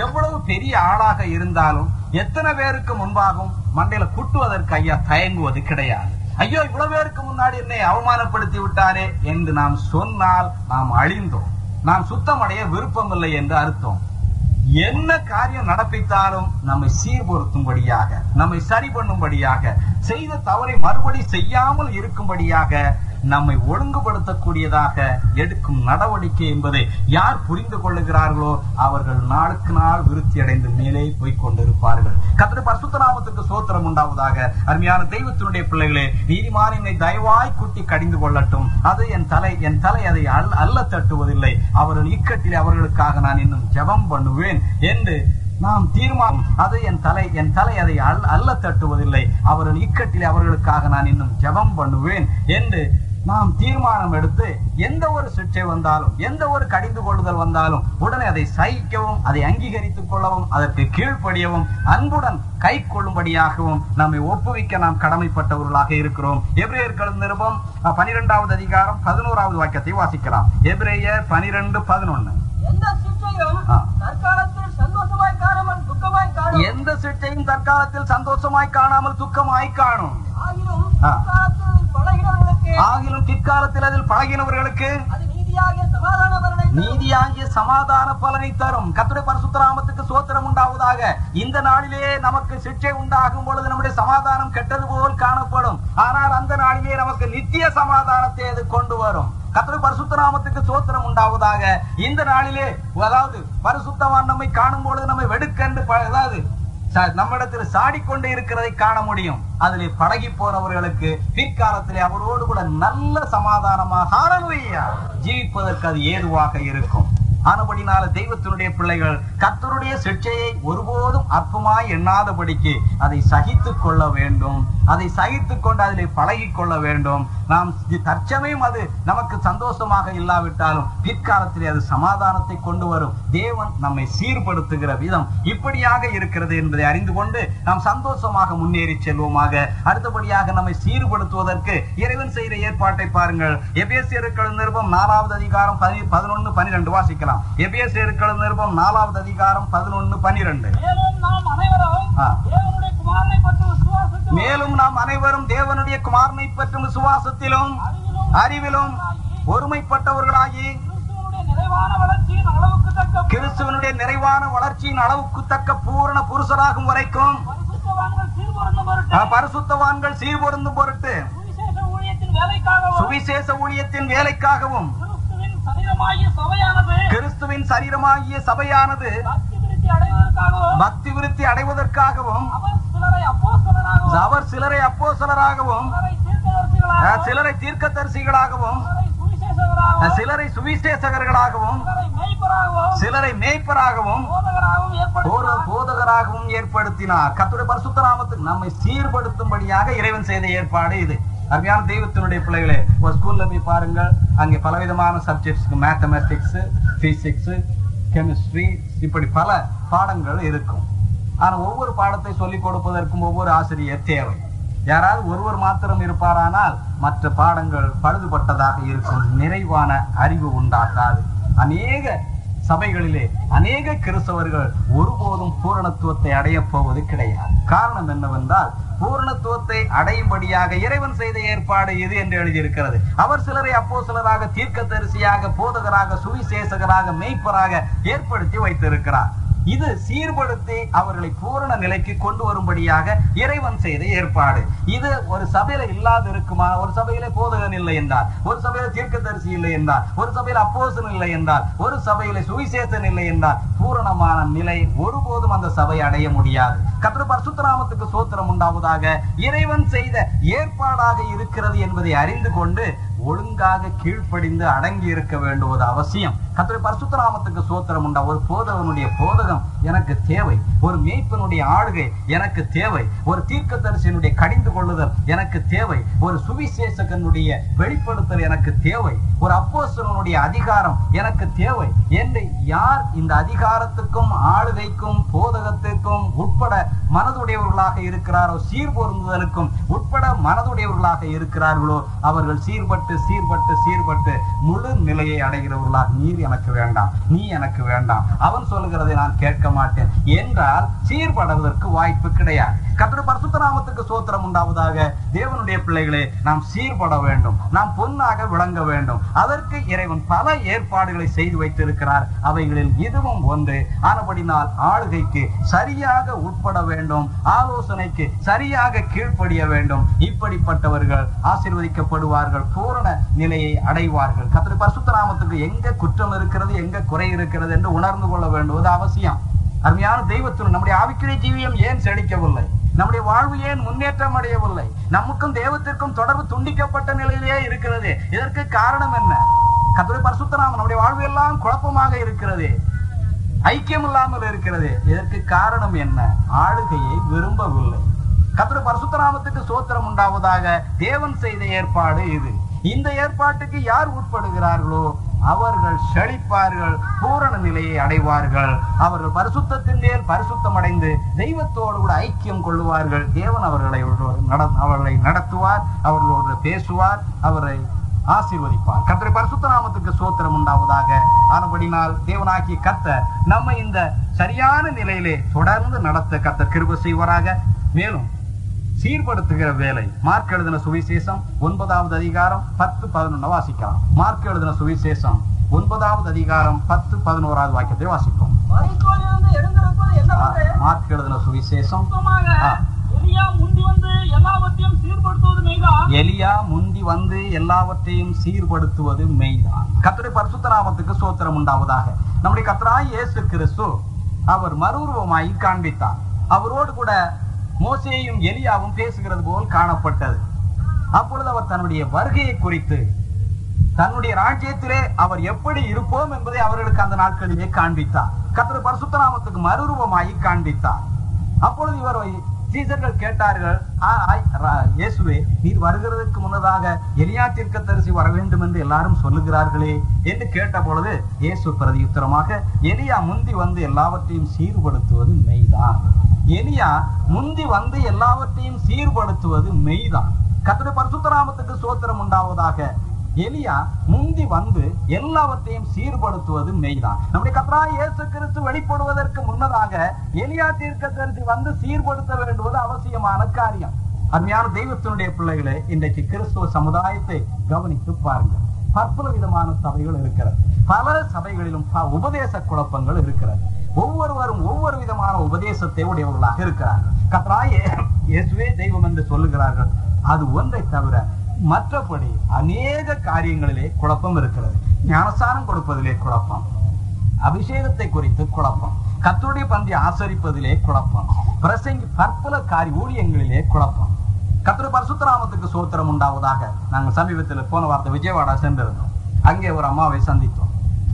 எவ்வளவு பெரிய ஆளாக இருந்தாலும் எத்தனை பேருக்கு முன்பாகவும் மண்டையில குட்டுவதற்கு ஐயா தயங்குவது கிடையாது. ஐயோ இவ்வளவு பேருக்கு முன்னாடி என்னை அவமானப்படுத்தி விட்டாரே என்று நாம் சொன்னால் நாம் அழிந்தோம். நாம் சுத்தமடைய விருப்பமில்லை என்று அர்த்தம். என்ன காரியம் நடப்பித்தாலும் நம்மை சீர்பொருத்தும்படியாக நம்மை சரி பண்ணும்படியாக செய்த தவறை மறுபடி செய்யாமல் இருக்கும்படியாக நம்மை ஒழுங்குபடுத்தக்கூடியதாக எடுக்கும் நடவடிக்கை என்பதை யார் புரிந்து கொள்ளுகிறார்களோ அவர்கள் நாளுக்கு நாள் விருத்தி அடைந்து மேலே போய்க் கொண்டிருப்பார்கள். கத்திர பரிசுத்தநாமத்துக்கு சோத்திரம் உண்டாவதாக. அருமையான தெய்வத்தினுடைய பிள்ளைகளே நீதிமான் என்னை தயவாய் குட்டி கடிந்து கொள்ளட்டும். அது என் தலை என் தலை அதை அல்- அல்ல தட்டுவதில்லை. அவர்கள் இக்கட்டில் அவர்களுக்காக நான் இன்னும் ஜெபம் பண்ணுவேன் என்று நாம் தீர்மானம். அது என் தலை என் தலை அதை அல்- அல்ல தட்டுவதில்லை. அவர்கள் இக்கட்டில் அவர்களுக்காக நான் இன்னும் ஜெபம் பண்ணுவேன் என்று நாம் தீர்மானம் எடுத்து எந்த ஒரு சிக்ஷை வந்தாலும் எந்த ஒரு கடிந்து கொள்ளுதல் வந்தாலும் உடனே அதை சகிக்கவும் அதை அங்கீகரித்துக் கொள்ளவும் அதற்கு கீழ்ப்படியவும் அன்புடன் கை கொள்ளும்படியாகவும் நம்மை ஒப்புவிக்க நாம் கடமைப்பட்டவர்களாக இருக்கிறோம். எபிரேயர்கள் நிருபம் பனிரெண்டாவது அதிகாரம் பதினோராவது வாக்கியத்தை வாசிக்கலாம். எபிரேயர் பனிரெண்டு பதினொன்னு. எந்த சிற்றையும் ஆ. தற்காலத்தில் சந்தோஷமாய் காணாமல் துக்கமாய் காணும். ஆகிலும் பிற்காலத்தில் அதில் பழகினவர்களுக்கு நீதியாகிய சமாதான பலனை தரும். கத்துடைய பரிசுத்தராமத்துக்கு சோத்திரம் உண்டாவதாக இந்த நாளிலே நமக்கு சிக்ஷை உண்டாகும் பொழுது நம்முடைய சமாதானம் கெட்டது போல் காணப்படும். ஆனால் அந்த நாளிலே நமக்கு நித்திய சமாதானத்தை அது கொண்டு வரும். கத்துடைய பரிசுத்தராமத்துக்கு சோத்திரம் உண்டாவதாக இந்த நாளிலே அதாவது பரிசுத்தவான் நம்மை காணும் பொழுது நம்மை வெடுக்கென்று அதாவது நம்மிடத்தில் சாடிக்கொண்டு இருக்கிறதை காண முடியும். அதிலே பழகி போறவர்களுக்கு பிற்காலத்திலே அவரோடு கூட நல்ல சமாதானமாக ஜீவிப்பதற்கு அது ஏதுவாக இருக்கும். ஆனபடினால தெய்வத்தினுடைய பிள்ளைகள் கத்தருடைய சிக்ஷையை ஒருபோதும் அற்பமாய் எண்ணாதபடிக்கு அதை சகித்துக் கொள்ள வேண்டும். அதை சகித்துக் கொண்டு அதில் பழகி கொள்ள வேண்டும். நாம் தற்சமயம் அது நமக்கு சந்தோஷமாக இல்லாவிட்டாலும் பிற்காலத்திலே அது சமாதானத்தை கொண்டு வரும். தேவன் நம்மை சீர்படுத்துகிற விதம் இப்படியாக இருக்கிறது என்பதை அறிந்து கொண்டு நாம் சந்தோஷமாக முன்னேறி செல்வோமாக. அடுத்தபடியாக நம்மை சீர்படுத்துவதற்கு இறைவன் செய்கிற ஏற்பாட்டை பாருங்கள். எபேசியருக்கள் நிருபம் நாலாவது அதிகாரம் பதினொன்று பதினொன்னு பனிரெண்டு வாசிக்கலாம். எபேசியருக்கள் நிருபம் நாலாவது அதிகாரம் பதினொன்னு பனிரெண்டு மேலும் நாம் அனைவரும். தேவனுடைய குமாரனை பற்றும் விசுவாசத்திலும் அறிவிலும் ஒருமைப்பட்டவர்களாகி கிறிஸ்துவனுடைய நிறைவான வளர்ச்சியின் அளவுக்கு தக்க பூரண புருஷராகும் வரைக்கும் பரிசுத்தவான்கள் சீர்பொருந்தும் பொருட்டு. சுவிசேஷ ஊழியத்தின் வேலைக்காகவும் கிறிஸ்துவின் சரீரமாகிய சபையானது பக்தி விருத்தி அடைவதற்காகவும் அவர் சிலரை அப்போஸ்தலராகவும் அவர் சிலரை தீர்க்கதரிசிகளாகவும் அஹ், சிலரை சுவிசேஷகர்களாகவும் சிலரை மேய்ப்பராகவும் போதகராகவும் ஏற்படுத்தினார். கர்த்தருடைய பரிசுத்த நாமத்துக்கு நம்மை சீர்படுத்தும்படியாக இறைவன் செய்த ஏற்பாடு இது. அருமையான தெய்வத்தினுடைய பிள்ளைகளே. ஒரு ஸ்கூல்ல போய் பாருங்கள். அங்கே பலவிதமான சப்ஜெக்ட்ஸ் மேத்தமெட்டிக்ஸ் பிசிக்ஸ் கெமிஸ்ட்ரி இப்படி பல பாடங்கள் இருக்கும். ஆனா ஒவ்வொரு பாடத்தை சொல்லிக் கொடுப்பதற்கும் ஒவ்வொரு ஆசிரியர் தேவை. யாராவது ஒருவர் மாத்திரம் இருப்பாரானால் மற்ற பாடங்கள் பழுதுபட்டதாக இருக்கும். நிறைவான அறிவு உண்டாக்காது அநேக சபைகளிலே அநேக கிறிஸ்தவர்கள் ஒருபோதும் பூரணத்துவத்தை அடைய போவது கிடையாது. காரணம் என்னவென்றால் பூரணத்துவத்தை அடையும்படியாக இறைவன் செய்த ஏற்பாடு இது என்று எழுதியிருக்கிறது. அவர் சிலரை அப்போ சிலராக தீர்க்க தரிசியாக போதகராக சுவிசேஷகராக மெய்ப்பராக ஏற்படுத்தி வைத்திருக்கிறார். இது சீர்படுத்தி அவர்களை பூரண நிலைக்கு கொண்டு வரும்படியாக இறைவன் செய்த ஏற்பாடு. இது ஒரு சபையில இல்லாது இருக்குமா ஒரு சபையில போதகன் இல்லை என்றால்? ஒரு சபையில தீர்க்கதரிசி இல்லை என்றால்? ஒரு சபையில அப்போசன் இல்லை என்றால்? ஒரு சபையில சுவிசேஷன் இல்லை என்றால்? பூரணமான நிலை ஒருபோதும் அந்த சபை அடைய முடியாது. கத்திர பரசுத்தராமத்துக்கு சோத்திரம் உண்டாவதாக இறைவன் செய்த ஏற்பாடாக இருக்கிறது என்பதை அறிந்து கொண்டு ஒழுங்காக கீழ்ப்படிந்து அடங்கி இருக்க வேண்டுவது அவசியம். கத்திர பரிசுத்தராமத்துக்கு சோத்திரம் உண்டா? ஒரு போதகனுடைய போதகம் எனக்கு தேவை. ஒரு மேய்ப்பனுடைய ஆளுகை எனக்கு தேவை. ஒரு தீர்க்க தரிசனுடைய கடிந்து கொள்ளுதல் எனக்கு தேவை. ஒரு சுவிசேஷகனுடைய வெளிப்படுத்தல் எனக்கு தேவை. ஒரு அப்போசனுடைய அதிகாரம் எனக்கு தேவை. என்று யார் இந்த அதிகாரத்துக்கும் ஆளுகைக்கும் போதகத்துக்கும் உட்பட மனதுடையவர்களாக இருக்கிறாரோ சீர்பொருந்துதலுக்கும் உட்பட மனதுடையவர்களாக இருக்கிறார்களோ அவர்கள் சீர்பட்டு சீர்பட்டு சீர்பட்டு முழு நிலையை அடைகிறவர்களாக நீர் எனக்கு வேண்டாம் நீ எனக்கு வேண்டாம். அவன் சொல்லுகிறதை நான் கேட்க மாட்டேன். என்றால் சீர்படுவதற்கு வாய்ப்பு கிடையாது. கத்திர பரசுத்தராமத்துக்கு சோத்திரம் உண்டாவதாக. தேவனுடைய பிள்ளைகளே நாம் சீர்பட வேண்டும். நாம் பொன்னாக விளங்க வேண்டும். அதற்கு இறைவன் பல ஏற்பாடுகளை செய்து வைத்திருக்கிறார். அவைகளில் இதுவும் ஒன்று. ஆனபடினால் ஆளுகைக்கு சரியாக உட்பட வேண்டும். ஆலோசனைக்கு சரியாக கீழ்ப்படிய வேண்டும். இப்படிப்பட்டவர்கள் ஆசீர்வதிக்கப்படுவார்கள். பூரண நிலையை அடைவார்கள். கத்திரி பரசுத்தராமத்துக்கு எங்க குற்றம் இருக்கிறது எங்க குறை இருக்கிறது என்று உணர்ந்து கொள்ள வேண்டுவது அவசியம். அருமையான தெய்வத்தின் நம்முடைய ஆவிக்குரிய ஜீவியம் ஏன் செழிக்கவில்லை? நம்முடைய வாழ்வு ஏன் முன்னேற்றம் அடையவில்லை? நமக்கும் தெய்வத்திற்கும் தொடர்பு துண்டிக்கப்பட்ட நிலையிலேயே இருக்கிறது. இதற்கு காரணம் என்ன? கத்துரை பரிசுத்தராமன் நம்முடைய வாழ்வு எல்லாம் குழப்பமாக இருக்கிறது. ஐக்கியம் இல்லாமல் இருக்கிறது. இதற்கு காரணம் என்ன? ஆளுகையை விரும்பவில்லை. கத்திர பரசுத்தராமத்துக்கு சோத்திரம் உண்டாவதாக தேவன் செய்த ஏற்பாடு இது. இந்த ஏற்பாட்டுக்கு யார் உட்படுகிறார்களோ அவர்கள் செழிப்பார்கள் பூரண நிலையை அடைவார்கள். அவர்கள் பரிசுத்தத்தின் மேல் பரிசுத்தம் அடைந்து தெய்வத்தோடு கூட ஐக்கியம் கொள்ளுவார்கள். தேவன் அவர்களை நட- அவர்களை நடத்துவார் அவர்களோடு பேசுவார் அவரை ஆசீர்வதிப்பார். கத்தரை பரிசுத்த நாமத்துக்கு சோத்திரம் உண்டாவதாக ஆனபடினால் தேவனாக்கி கத்த நம்மை இந்த சரியான நிலையிலே தொடர்ந்து நடத்த கத்த கிருப செய்வாராக. மேலும் சீர்படுத்துகிற வேலை. மார்க் எழுதின சுவிசேஷம் ஒன்பதாவது அதிகாரம் பத்து பதினொன்னு வாசிக்கலாம். மார்க் எழுதின சுவிசேஷம் ஒன்பதாவது அதிகாரம் பத்து பதினோராவது வாக்கியத்தை வாசிப்போம். மார்க் எழுதின சுவிசேஷம். எலியா முந்தி வந்து எல்லாவற்றையும் சீர்படுத்துவது மெய்தான். எலியா முந்தி வந்து எல்லாவற்றையும் சீர்படுத்துவது மெய்தான். கர்த்தருடைய பரிசுத்த நாமத்துக்கு சோத்திரம் உண்டாவதாக. நம்முடைய கர்த்தராய் இயேசு கிறிஸ்து அவர் மறுரூபமாய் காண்பித்தார். அவரோடு கூட மோசேயும் எலியாவும் பேசுகிறது போல் காணப்பட்டது. அப்பொழுது அவர் தன்னுடைய வருகையை குறித்து தன்னுடைய ராஜ்யத்திலே அவர் எப்படி இருப்போம் என்பதை அவர்களுக்கு அந்த நாட்களிலே காண்பித்தார். கத்திர பரிசுத்தராமத்துக்கு மறுரூபமாகி காண்பித்தார். அப்பொழுது இவர் சீசர்கள் கேட்டார்கள் இயேசுவே நீர் வருகிறதுக்கு முன்னதாக எலியா தீர்க்கதரிசி வர வேண்டும் என்று எல்லாரும் சொல்லுகிறார்களே என்று கேட்ட பொழுது இயேசு பிரதியுத்தரமாக எலியா முந்தி வந்து எல்லாவற்றையும் சீர்படுத்துவது மெய்தான். எலியா முந்தி வந்து எல்லாவற்றையும் சீர்படுத்துவது மெய்தான். கத்திர பரிசுத்தராமத்துக்கு சோத்திரம் உண்டாவதாக. எலியா முந்தி வந்து எல்லாவற்றையும் சீர்படுத்துவது மெய்தான். நம்முடைய கத்ரா இயேசு கிறிஸ்து வெளிப்படுவதற்கு முன்னதாக எலியா தீர்க்க தரிசி வந்து சீர்படுத்த வேண்டுவது அவசியமான காரியம். அருமையான தெய்வத்தினுடைய பிள்ளைகளே இன்றைக்கு கிறிஸ்துவ சமுதாயத்தை கவனித்து பாருங்கள். பற்பல விதமான சபைகள் இருக்கிறது. பல சபைகளிலும் உபதேச குழப்பங்கள் இருக்கிறது. ஒவ்வொருவரும் ஒவ்வொரு விதமான உபதேசத்தை உடையவர்களாக இருக்கிறார்கள். கத்ராயே இயேசுவே தெய்வம் என்று சொல்லுகிறார்கள். அது ஒன்றை தவிர மற்றபடி அநேக காரியங்களிலே குழப்பம் இருக்கிறது. ஞானஸ்தானம் கொடுப்பதிலே குழப்பம். அபிஷேகத்தை குறித்து குழப்பம். கத்துடைய பந்தி ஆசரிப்பதிலே குழப்பம். பிரசங்கி பற்பல காரி ஊழியங்களிலே குழப்பம். கத்திர பரசுத்தராமத்துக்கு சோத்திரம் உண்டாவதாக நாங்கள் சமீபத்தில் போன வார்த்தை விஜயவாடா சென்றிருந்தோம். அங்கே ஒரு அம்மாவை சந்தித்தோம்.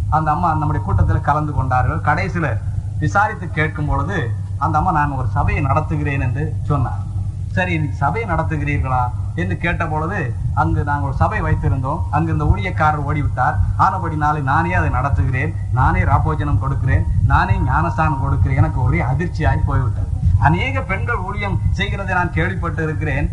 அந்த அம்மா நம்முடைய கூட்டத்தில் கலந்து கொண்டார்கள். கடைசியில விசாரித்து கேட்கும் பொழுது அந்த அம்மா நான் ஒரு சபையை நடத்துகிறேன் என்று சொன்னார். சரி இன்னைக்கு சபையை நடத்துகிறீர்களா? என்று கேட்ட பொழுது அங்கு நாங்கள் ஒரு சபை வைத்திருந்தோம். அங்கு இந்த ஊழியக்காரர் ஓடிவிட்டார். ஆனபடினாலே நானே அதை நடத்துகிறேன். நானே ராபோஜனம் கொடுக்கிறேன். நானே ஞானஸ்தானம் கொடுக்கிறேன். எனக்கு ஒரே அதிர்ச்சியாய் போய்விட்டது. அநேக பெண்கள் ஊழியம் செய்கிறதை நான் கேள்விப்பட்டு இருக்கிறேன்.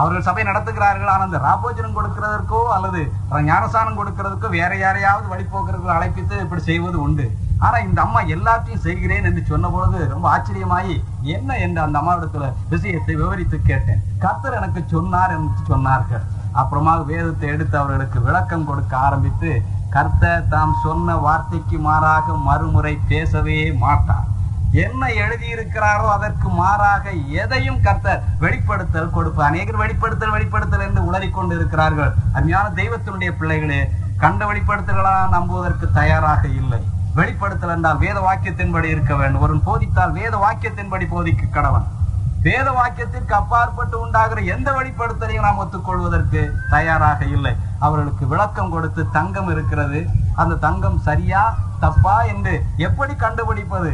அவர்கள் சபை நடத்துகிறார்கள் ஆனால் அந்த ராபோஜனம் கொடுக்கிறதற்கோ அல்லது ஞானஸ்தானம் கொடுக்கிறதுக்கோ வேற யாரையாவது வழிபோக்கர்கள் அழைப்பித்து இப்படி செய்வது உண்டு. ஆனா இந்த அம்மா எல்லாத்தையும் செய்கிறேன் என்று சொன்ன பொழுது ரொம்ப ஆச்சரியமாயி என்ன என்று அந்த அம்மாவிடத்துல விஷயத்தை விவரித்து கேட்டேன். கர்த்தர் எனக்கு சொன்னார் என்று சொன்னார்கள். அப்புறமா வேதத்தை எடுத்து அவர்களுக்கு விளக்கம் கொடுக்க ஆரம்பித்து கர்த்தர் தாம் சொன்ன வார்த்தைக்கு மாறாக மறுமுறை பேசவே மாட்டார். என்ன எழுதியிருக்கிறாரோ அதற்கு மாறாக எதையும் கர்த்தர் வெளிப்படுத்தல் கொடுப்பார். அநேகர் வெளிப்படுத்தல் வெளிப்படுத்தல் என்று உளறிக்கொண்டு இருக்கிறார்கள் அருமையான தெய்வத்தினுடைய பிள்ளைகளே கண்ட வெளிப்படுத்தல்களா நம்புவதற்கு தயாராக இல்லை. வெளிப்படுத்தல் என்றால் வேத வாக்கியத்தின்படி இருக்க வேண்டும். ஒரு போதித்தால் வேத வாக்கியத்தின்படி போதிக்க கடவன். வேத வாக்கியத்திற்கு அப்பாற்பட்டு உண்டாகிற எந்த வெளிப்படுத்தலையும் நாம் ஒத்துக்கொள்வதற்கு தயாராக இல்லை. அவர்களுக்கு விளக்கம் கொடுத்து தங்கம் இருக்கிறது. அந்த தங்கம் சரியா தப்பா என்று எப்படி கண்டுபிடிப்பது?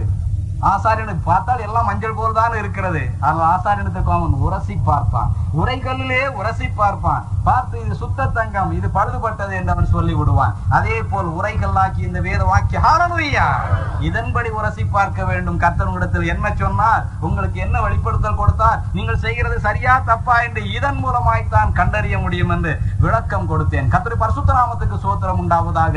ஆசாரியனுக்கு பார்த்தால் எல்லாம் மஞ்சள் போல் தான் இருக்கிறது. ஆனால் ஆசாரியனுக்கு அவன் உரசி பார்ப்பான். உரைகளிலே உரசி பார்ப்பான். பார்த்து இது சுத்த தங்கம் இது பழுதுபட்டது என்று அவன் சொல்லி விடுவான் அதே போல் உரைகளாக்கி இந்த வேத வாக்கிய இதன்படி உரசி பார்க்க வேண்டும். கர்த்தனிடத்தில் என்ன சொன்னார்? உங்களுக்கு என்ன வெளிப்படுத்தல் கொடுத்தார்? நீங்கள் செய்கிறது சரியா தப்பா என்று இதன் மூலமாய்த்தான் கண்டறிய முடியும் என்று விளக்கம் கொடுத்தேன். கர்த்தருடைய பரசுத்தராமத்துக்கு சோத்திரம் உண்டாவதாக.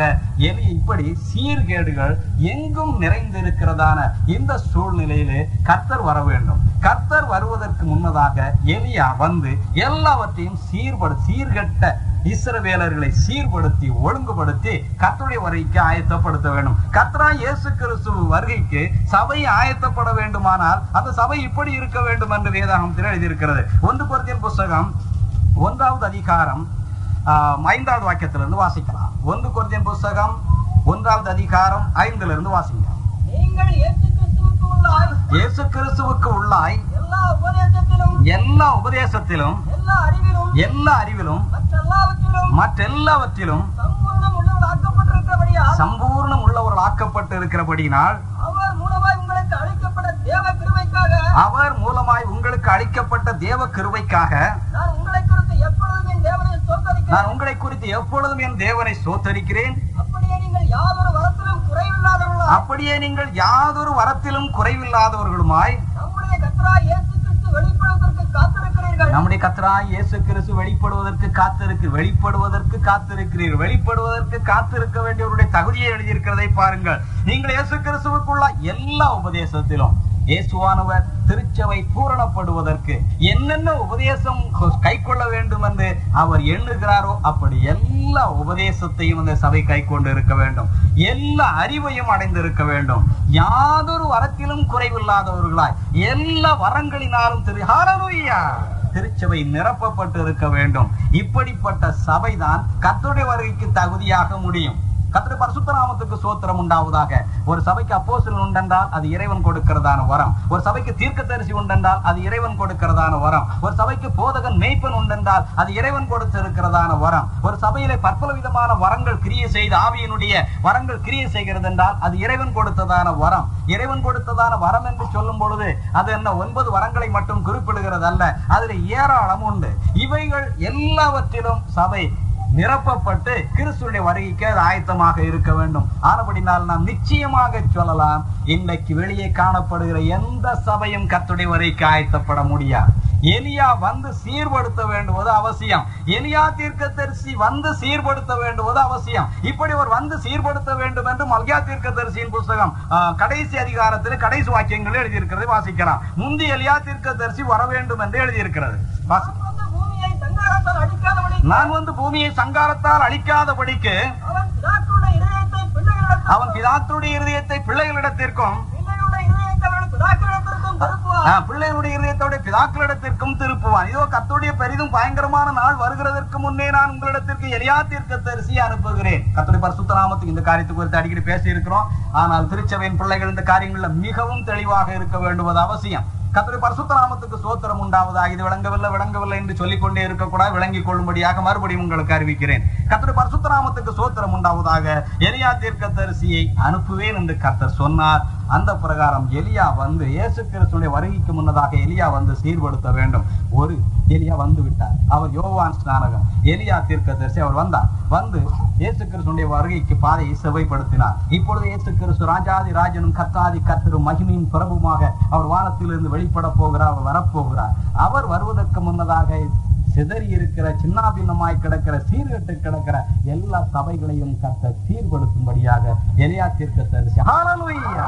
எலி இப்படி சீர்கேடுகள் எங்கும் நிறைந்திருக்கிறதான இந்த சூழ்நிலையிலே கர்த்தர் வர வேண்டும். கர்த்தர் வருவதற்கு முன்னதாக எலியா வந்து எல்லாவற்றையும் சீர்படு சீர்கட்ட இஸ்ரவேலர்களை சீர்படுத்தி ஒழுங்குபடுத்தி கர்த்தருடைய வருகைக்கு ஆயத்தப்படுத்த வேண்டும். கர்த்தரா இயேசு கிறிஸ்து வருகைக்கு சபை ஆயத்தப்பட வேண்டுமானால் அந்த சபை இப்படி இருக்க வேண்டும் என்று வேதாகமத்தில் எழுதியிருக்கிறது. ஒன்று பொருத்தின் புஸ்தகம் ஒன்றாவது அதிகாரம் ஐந்தாவது வாக்கியத்திலிருந்து வாசிக்கலாம். ஒன்று கொரிந்தியன் புஸ்தகம் ஒன்றாவது அதிகாரம் ஐந்துல இருந்து வாசிங்க நீங்கள் இயேசு கிறிஸ்துவுக்கு உள்ளாய். எல்லா உபதேசத்திலும் எல்லா அறிவிலும் எல்லா அறிவிலும் மற்றெல்லாவற்றிலும் சம்பூர்ணம் உள்ளவர்கள் ஆக்கப்பட்டு இருக்கிறபடியினால் அவர் மூலமாய் உங்களுக்கு அளிக்கப்பட்ட தேவ கிருபைக்காக அவர் மூலமாய் உங்களுக்கு அளிக்கப்பட்ட தேவ கிருபைக்காக நான் உங்களை குறித்து எப்பொழுதும் என் தேவனை சோதரிக்கிறேன் நான் உங்களை குறித்து எப்பொழுதும் என் தேவனை சோத்தரிக்கிறேன் அப்படியே நீங்கள் யாதொரு அப்படியே நீங்கள் யாதொரு வரத்திலும் குறைவில்லாதவர்களுமாய் நம்முடைய கத்ரா இயேசு கிறிஸ்து வெளிப்படுவதற்கு காத்திருக்கிறீர்கள். நம்முடைய கத்தராய் இயேசு கிறிஸ்து வெளிப்படுவதற்கு காத்திருக்கு வெளிப்படுவதற்கு காத்திருக்கிறீர்கள் வெளிப்படுவதற்கு காத்திருக்க வேண்டியவருடைய தகுதியை எழுதியிருக்கிறதை பாருங்கள். நீங்கள் இயேசு கிறிஸ்துவுக்குள்ள எல்லா உபதேசத்திலும் இயேசுவானவர் திருச்சபை பூரணப்படுவதற்கு என்னென்ன உபதேசம் கை கொள்ள வேண்டும் என்று அவர் எண்ணுகிறாரோ அப்படி எல்லா உபதேசத்தையும் அந்த சபை கை கொண்டு இருக்க வேண்டும். எல்லா அறிவையும் அடைந்திருக்க வேண்டும். யாதொரு வரத்திலும் குறைவில்லாதவர்களாய் எல்லா வரங்களினாலும் திரு ஹalleluya திருச்சபை நிரப்பப்பட்டு இருக்க வேண்டும். இப்படிப்பட்ட சபைதான் கத்துடைய வருகைக்கு தகுதியாக முடியும். கத்திர பரிசுத்த நாமத்துக்கு சோத்திரம் உண்டாவதாக. ஒரு சபைக்கு அப்போசல் உண்டென்றால் அது இறைவன் கொடுக்கிறதான வரம். ஒரு சபைக்கு தீர்க்கதரிசி உண்டென்றால் அது இறைவன் கொடுக்கிறதான வரம். ஒரு சபைக்கு போதகன் மெய்ப்பன் உண்டென்றால் அது இறைவன் கொடுத்திருக்கிறதான வரம். ஒரு சபையிலே பற்பல விதமான வரங்கள் கிரிய செய்து ஆவியினுடைய வரங்கள் கிரிய செய்கிறது என்றால் அது இறைவன் கொடுத்ததான வரம். இறைவன் கொடுத்ததான வரம் என்று சொல்லும் பொழுது அது என்ன? ஒன்பது வரங்களை மட்டும் குறிப்பிடுகிறது அல்ல அதுல ஏராளம் உண்டு. இவைகள் எல்லாவற்றிலும் சபை நிரப்பப்பட்டு கிறிஸ்துடைய வருகைக்கு அது ஆயத்தமாக இருக்க வேண்டும். ஆனபடினால் நாம் நிச்சயமாக சொல்லலாம் இன்னைக்கு வெளியே காணப்படுகிற எந்த சபையும் கத்துடைய வரைக்கு ஆயத்தப்பட முடியாது. எலியா வந்து சீர்படுத்த வேண்டுவது அவசியம். எலியா தீர்க்கதரிசி வந்து சீர்படுத்த வேண்டுவது அவசியம். இப்படி ஒரு வந்து சீர்படுத்த வேண்டும் என்று மல்கியா தீர்க்கதரிசியின் புஸ்தகம் ஆஹ், கடைசி அதிகாரத்தில் கடைசி வாக்கியங்கள் எழுதியிருக்கிறது வாசிக்கலாம். முந்தி எலியா தீர்க்கதரிசி வர வேண்டும் என்று எழுதியிருக்கிறது. வாசி நான் வந்து பூமியை சங்காரத்தால் அழிக்காதபடிக்கு அவன் பிதாத்துடைய இருதயத்தை பிள்ளைகளிடத்திற்கும் பிள்ளைகளுடைய இருதயத்தோட பிதாக்களிடத்திற்கும் திருப்புவான். இதோ கத்துடைய பெரிதும் பயங்கரமான நாள் வருகிறதற்கு முன்னே நான் உங்களிடத்திற்கு எலியா தீர்க்க தரிசி அனுப்புகிறேன். கத்துடைய பரிசுத்த நாமத்துக்கு இந்த காரியத்தை குறித்து அடிக்கடி பேசி இருக்கிறோம் ஆனால் திருச்சபையின் பிள்ளைகள் இந்த காரியங்கள்ல மிகவும் தெளிவாக இருக்க வேண்டுவது அவசியம். கத்திரி பரிசுத்த நாமத்துக்கு சோத்திரம் உண்டாவதாக. இது விளங்கவில்லை விளங்கவில்லை என்று சொல்லிக் கொண்டே இருக்கக்கூடாது. விளங்கிக் கொள்ளும்படியாக மறுபடியும் உங்களுக்கு அறிவிக்கிறேன். கத்திரி பரிசுத்த நாமத்துக்கு சோத்திரம் உண்டாவதாக. எரியா தீர்க்க தரிசியை அனுப்புவேன் என்று கத்தர் சொன்னார். அந்த பிரகாரம் எலியா வந்து இயேசு கிறிஸ்துடைய வருகைக்கு முன்னதாக எலியா வந்து சீர்படுத்த வேண்டும். ஒரு எலியா வந்து விட்டார். அவர் யோவான் ஸ்நானகம். எலியா தீர்க்கதரிசி அவர் வந்தார். வந்து இயேசு கிறிஸ்துடைய வருகைக்கு பாதையை செவைப்படுத்தினார் இப்பொழுது இயேசு கிறிஸ்து ராஜாதி ராஜனும் கத்தாதி கத்தரும் மகிமையின் பிரபுமாக அவர் வானத்திலிருந்து வெளிப்பட போகிறார் அவர் வரப்போகிறார் அவர் வருவதற்கு முன்னதாக சிதறி இருக்கிற சின்னாபின்னமாய் கிடக்கிற சீர்கெட்டு கிடக்கிற எல்லா சபைகளையும் கத்த சீர்படுத்தும்படியாக எலியா தீர்க்கதரிசி ஹalleluya!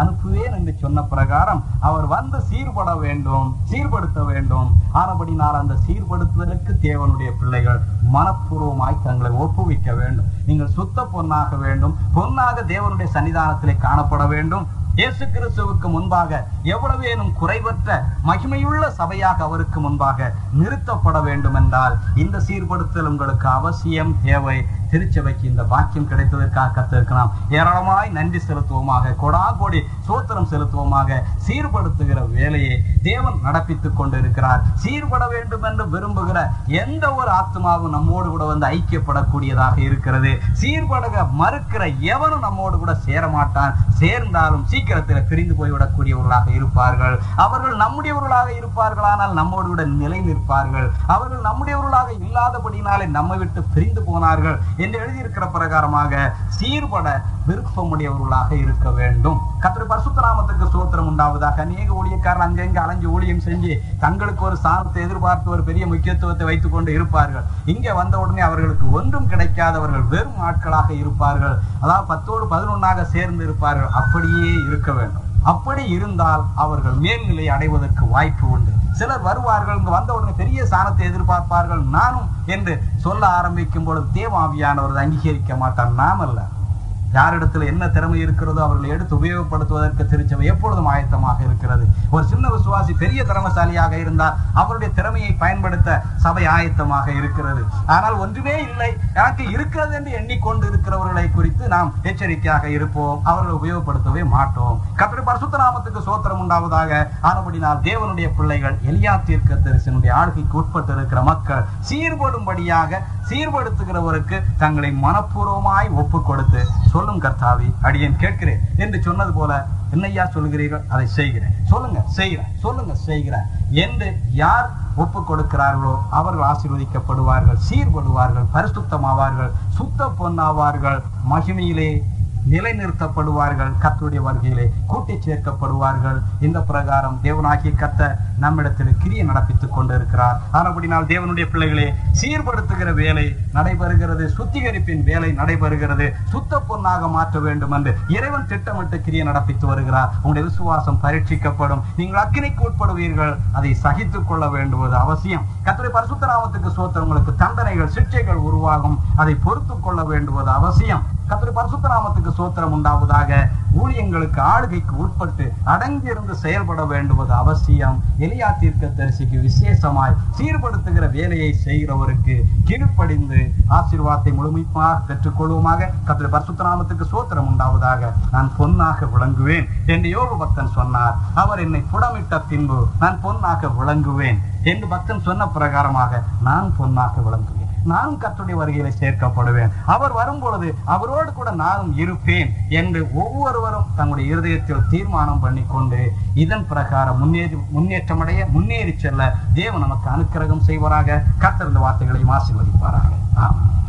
அனுப்புவேன் என்று சொன்ன பிரகாரம் அவர் வந்து சீர்பட வேண்டும் சீர்படுத்த வேண்டும். ஆனபடினால் அந்த சீர்படுத்துதலுக்கு தேவனுடைய பிள்ளைகள் மனப்பூர்வமாய் தங்களை ஒப்புவிக்க வேண்டும். நீங்கள் சுத்த பொன்னாக வேண்டும். பொன்னாக தேவனுடைய சன்னிதானத்திலே காணப்பட வேண்டும். இயேசு கிறிஸ்துவுக்கு முன்பாக எவ்வளவேனும் குறைவற்ற மகிமையுள்ள சபையாக அவருக்கு முன்பாக நிறுத்தப்பட வேண்டும் என்றால் இந்த சீர்படுத்தல் உங்களுக்கு அவசியம் தேவை. திருச்சபைக்கு இந்த பாக்கியம் கிடைத்ததற்காக கத்திருக்கலாம் ஏராளமாய் நன்றி செலுத்துவோமாக கொடா கொடி சோத்திரம் செலுத்துவோமாக சீர்படுத்துகிற வேலையை தேவன் நடப்பித்துக் கொண்டிருக்கிறார். சீர்பட வேண்டும் என்று விரும்புகிற எந்த ஒரு ஆத்மாவும் நம்மோடு கூட வந்து ஐக்கியப்படக்கூடியதாக இருக்கிறது. சீர்படுக மறுக்கிற எவனும் நம்மோடு கூட சேரமாட்டான். சேர்ந்தாலும் சேர்ந்தாலும் சீக்கிரத்தில் பிரிந்து போய்விடக்கூடியவர்களாக இருப்பார்கள். அவர்கள் நம்முடையவர்களாக இருப்பார்கள் ஆனால் நம்மோடு கூட நிலை நிற்பார்கள். அவர்கள் நம்முடையவர்களாக இல்லாதபடினாலே நம்மை விட்டு பிரிந்து போனார்கள் என்று எழுதியிருக்கிற பிரகாரமாக சீர்பட விருப்பமுடையவர்களாக இருக்க வேண்டும். கத்திர பரசுத்தராமத்துக்கு சோத்திரம் உண்டாவதாக. அநேக ஊழியக்காரர் அங்கங்க அலைஞ்சு ஊழியம் செஞ்சு தங்களுக்கு ஒரு சாணத்தை எதிர்பார்த்து ஒரு பெரிய முக்கியத்துவத்தை வைத்துக் கொண்டு இருப்பார்கள். இங்கே வந்த உடனே அவர்களுக்கு ஒன்றும் கிடைக்காதவர்கள் வெறும் ஆட்களாக இருப்பார்கள். அதாவது பத்தோடு பதினொன்னாக சேர்ந்து இருப்பார்கள். அப்படியே இரு இருக்க வேண்டும். அப்படி இருந்தால் அவர்கள் மேல்நிலை அடைவதற்கு வாய்ப்பு உண்டு. சிலர் வருவார்கள் இங்கு வந்த உடனே பெரிய சாணத்தை எதிர்பார்ப்பார்கள். நானும் என்று சொல்ல ஆரம்பிக்கும் பொழுது தேவாவியானவர் அங்கீகரிக்க மாட்டான். நாம் அல்ல யாரிடத்துல என்ன திறமை இருக்கிறதோ அவர்களை எடுத்து உபயோகப்படுத்துவதற்கு திருச்சபை எப்பொழுதும் ஆயத்தமாக இருக்கிறது. ஒரு சின்ன விசுவாசி பெரிய திறமசாலியாக இருந்தால் அவருடைய திறமையை பயன்படுத்த சபை ஆயத்தமாக இருக்கிறது. ஆனால் ஒன்றுமே இல்லை. எனக்கு இருக்கிறது என்று எண்ணிக்கொண்டு இருக்கிறவர்களை குறித்து நாம் எச்சரிக்கையாக இருப்போம். அவர்களை உபயோகப்படுத்தவே மாட்டோம். கத்திரி பரிசுத்த நாமத்துக்கு சோத்திரம் உண்டாவதாக ஆனபடினால் தேவனுடைய பிள்ளைகள் எலியா தீர்க்க தரிசனுடைய ஆளுகைக்கு உட்பட்டு இருக்கிற மக்கள் சீர்படும்படியாக சீர்படுத்துகிறவருக்கு தங்களை மனப்பூர்வமாய் ஒப்பு கொடுத்து சொல்லும் கர்த்தாவி அடியேன் கேட்கிறேன் என்று சொன்னது போல என்னையா சொல்கிறீர்கள் அதை செய்கிறேன். சொல்லுங்க செய்கிறேன் சொல்லுங்க செய்கிறேன். என்று யார் ஒப்பு கொடுக்கிறார்களோ அவர்கள் ஆசீர்வதிக்கப்படுவார்கள் சீர்படுவார்கள் பரிசுத்தமாவார்கள் சுத்த பொன்னாவார்கள் மகிமையிலே நிலைநிறுத்தப்படுவார்கள் கத்துடைய வருகையிலே கூட்டி சேர்க்கப்படுவார்கள். இந்த பிரகாரம் தேவனாகி கத்த நம்மிடத்தில் கிரியை நடப்பித்துக் கொண்டிருக்கிறார். ஆனபடினால் தேவனுடைய பிள்ளைகளே சீர்படுத்துகிற வேலை நடைபெறுகிறது. சுத்திகரிப்பின் வேலை நடைபெறுகிறது. சுத்த பொண்ணாக மாற்ற வேண்டும் என்று இறைவன் திட்டமிட்டு கிரியை நடப்பித்து வருகிறார். உங்களுடைய விசுவாசம் பரீட்சிக்கப்படும். நீங்கள் அக்கினைக்கு உட்படுவீர்கள். அதை சகித்துக் கொள்ள வேண்டுவது அவசியம். கத்துடைய பரிசுத்த நாமத்துக்கு தண்டனைகள் சிக்ஷைகள் உருவாகும். அதை பொறுத்துக் கொள்ள வேண்டுவது அவசியம். கத்திரி பரிசுத்த நாமத்துக்கு சோத்திரம் உண்டாவதாக ஊழியங்களுக்கு ஆளுகைக்கு உட்பட்டு அடங்கியிருந்து செயல்பட வேண்டுவது அவசியம். எலியா தீர்க்க தரிசிக்கு விசேஷமாய் சீர்படுத்துகிற வேலையை செய்கிறவருக்கு கீழ்ப்படிந்து ஆசீர்வாதத்தை முழுமைப்பாக பெற்றுக்கொள்வோமாக கத்திரி பரிசுத்த நாமத்துக்கு சோத்திரம் உண்டாவதாக நான் பொன்னாக விளங்குவேன் என்று யோக பக்தன் சொன்னார். அவர் என்னை புடமிட்ட பின்பு நான் பொன்னாக விளங்குவேன் என்று பக்தன் சொன்ன பிரகாரமாக நான் பொன்னாக விளங்குவேன். நானும் கத்துடைய வருகையில சேர்க்கப்படுவேன். அவர் வரும் பொழுது அவரோடு கூட நானும் இருப்பேன் என்று ஒவ்வொருவரும் தங்களுடைய இருதயத்தில் தீர்மானம் பண்ணி கொண்டு இதன் பிரகாரம் முன்னேறி முன்னேற்றமடைய முன்னேறி செல்ல தேவன் நமக்கு அனுக்கிரகம் செய்வாராக. கத்திருந்த வார்த்தைகளையும் வார்த்தைகளை ஆசீர்வதிப்பாராக. ஆமாம்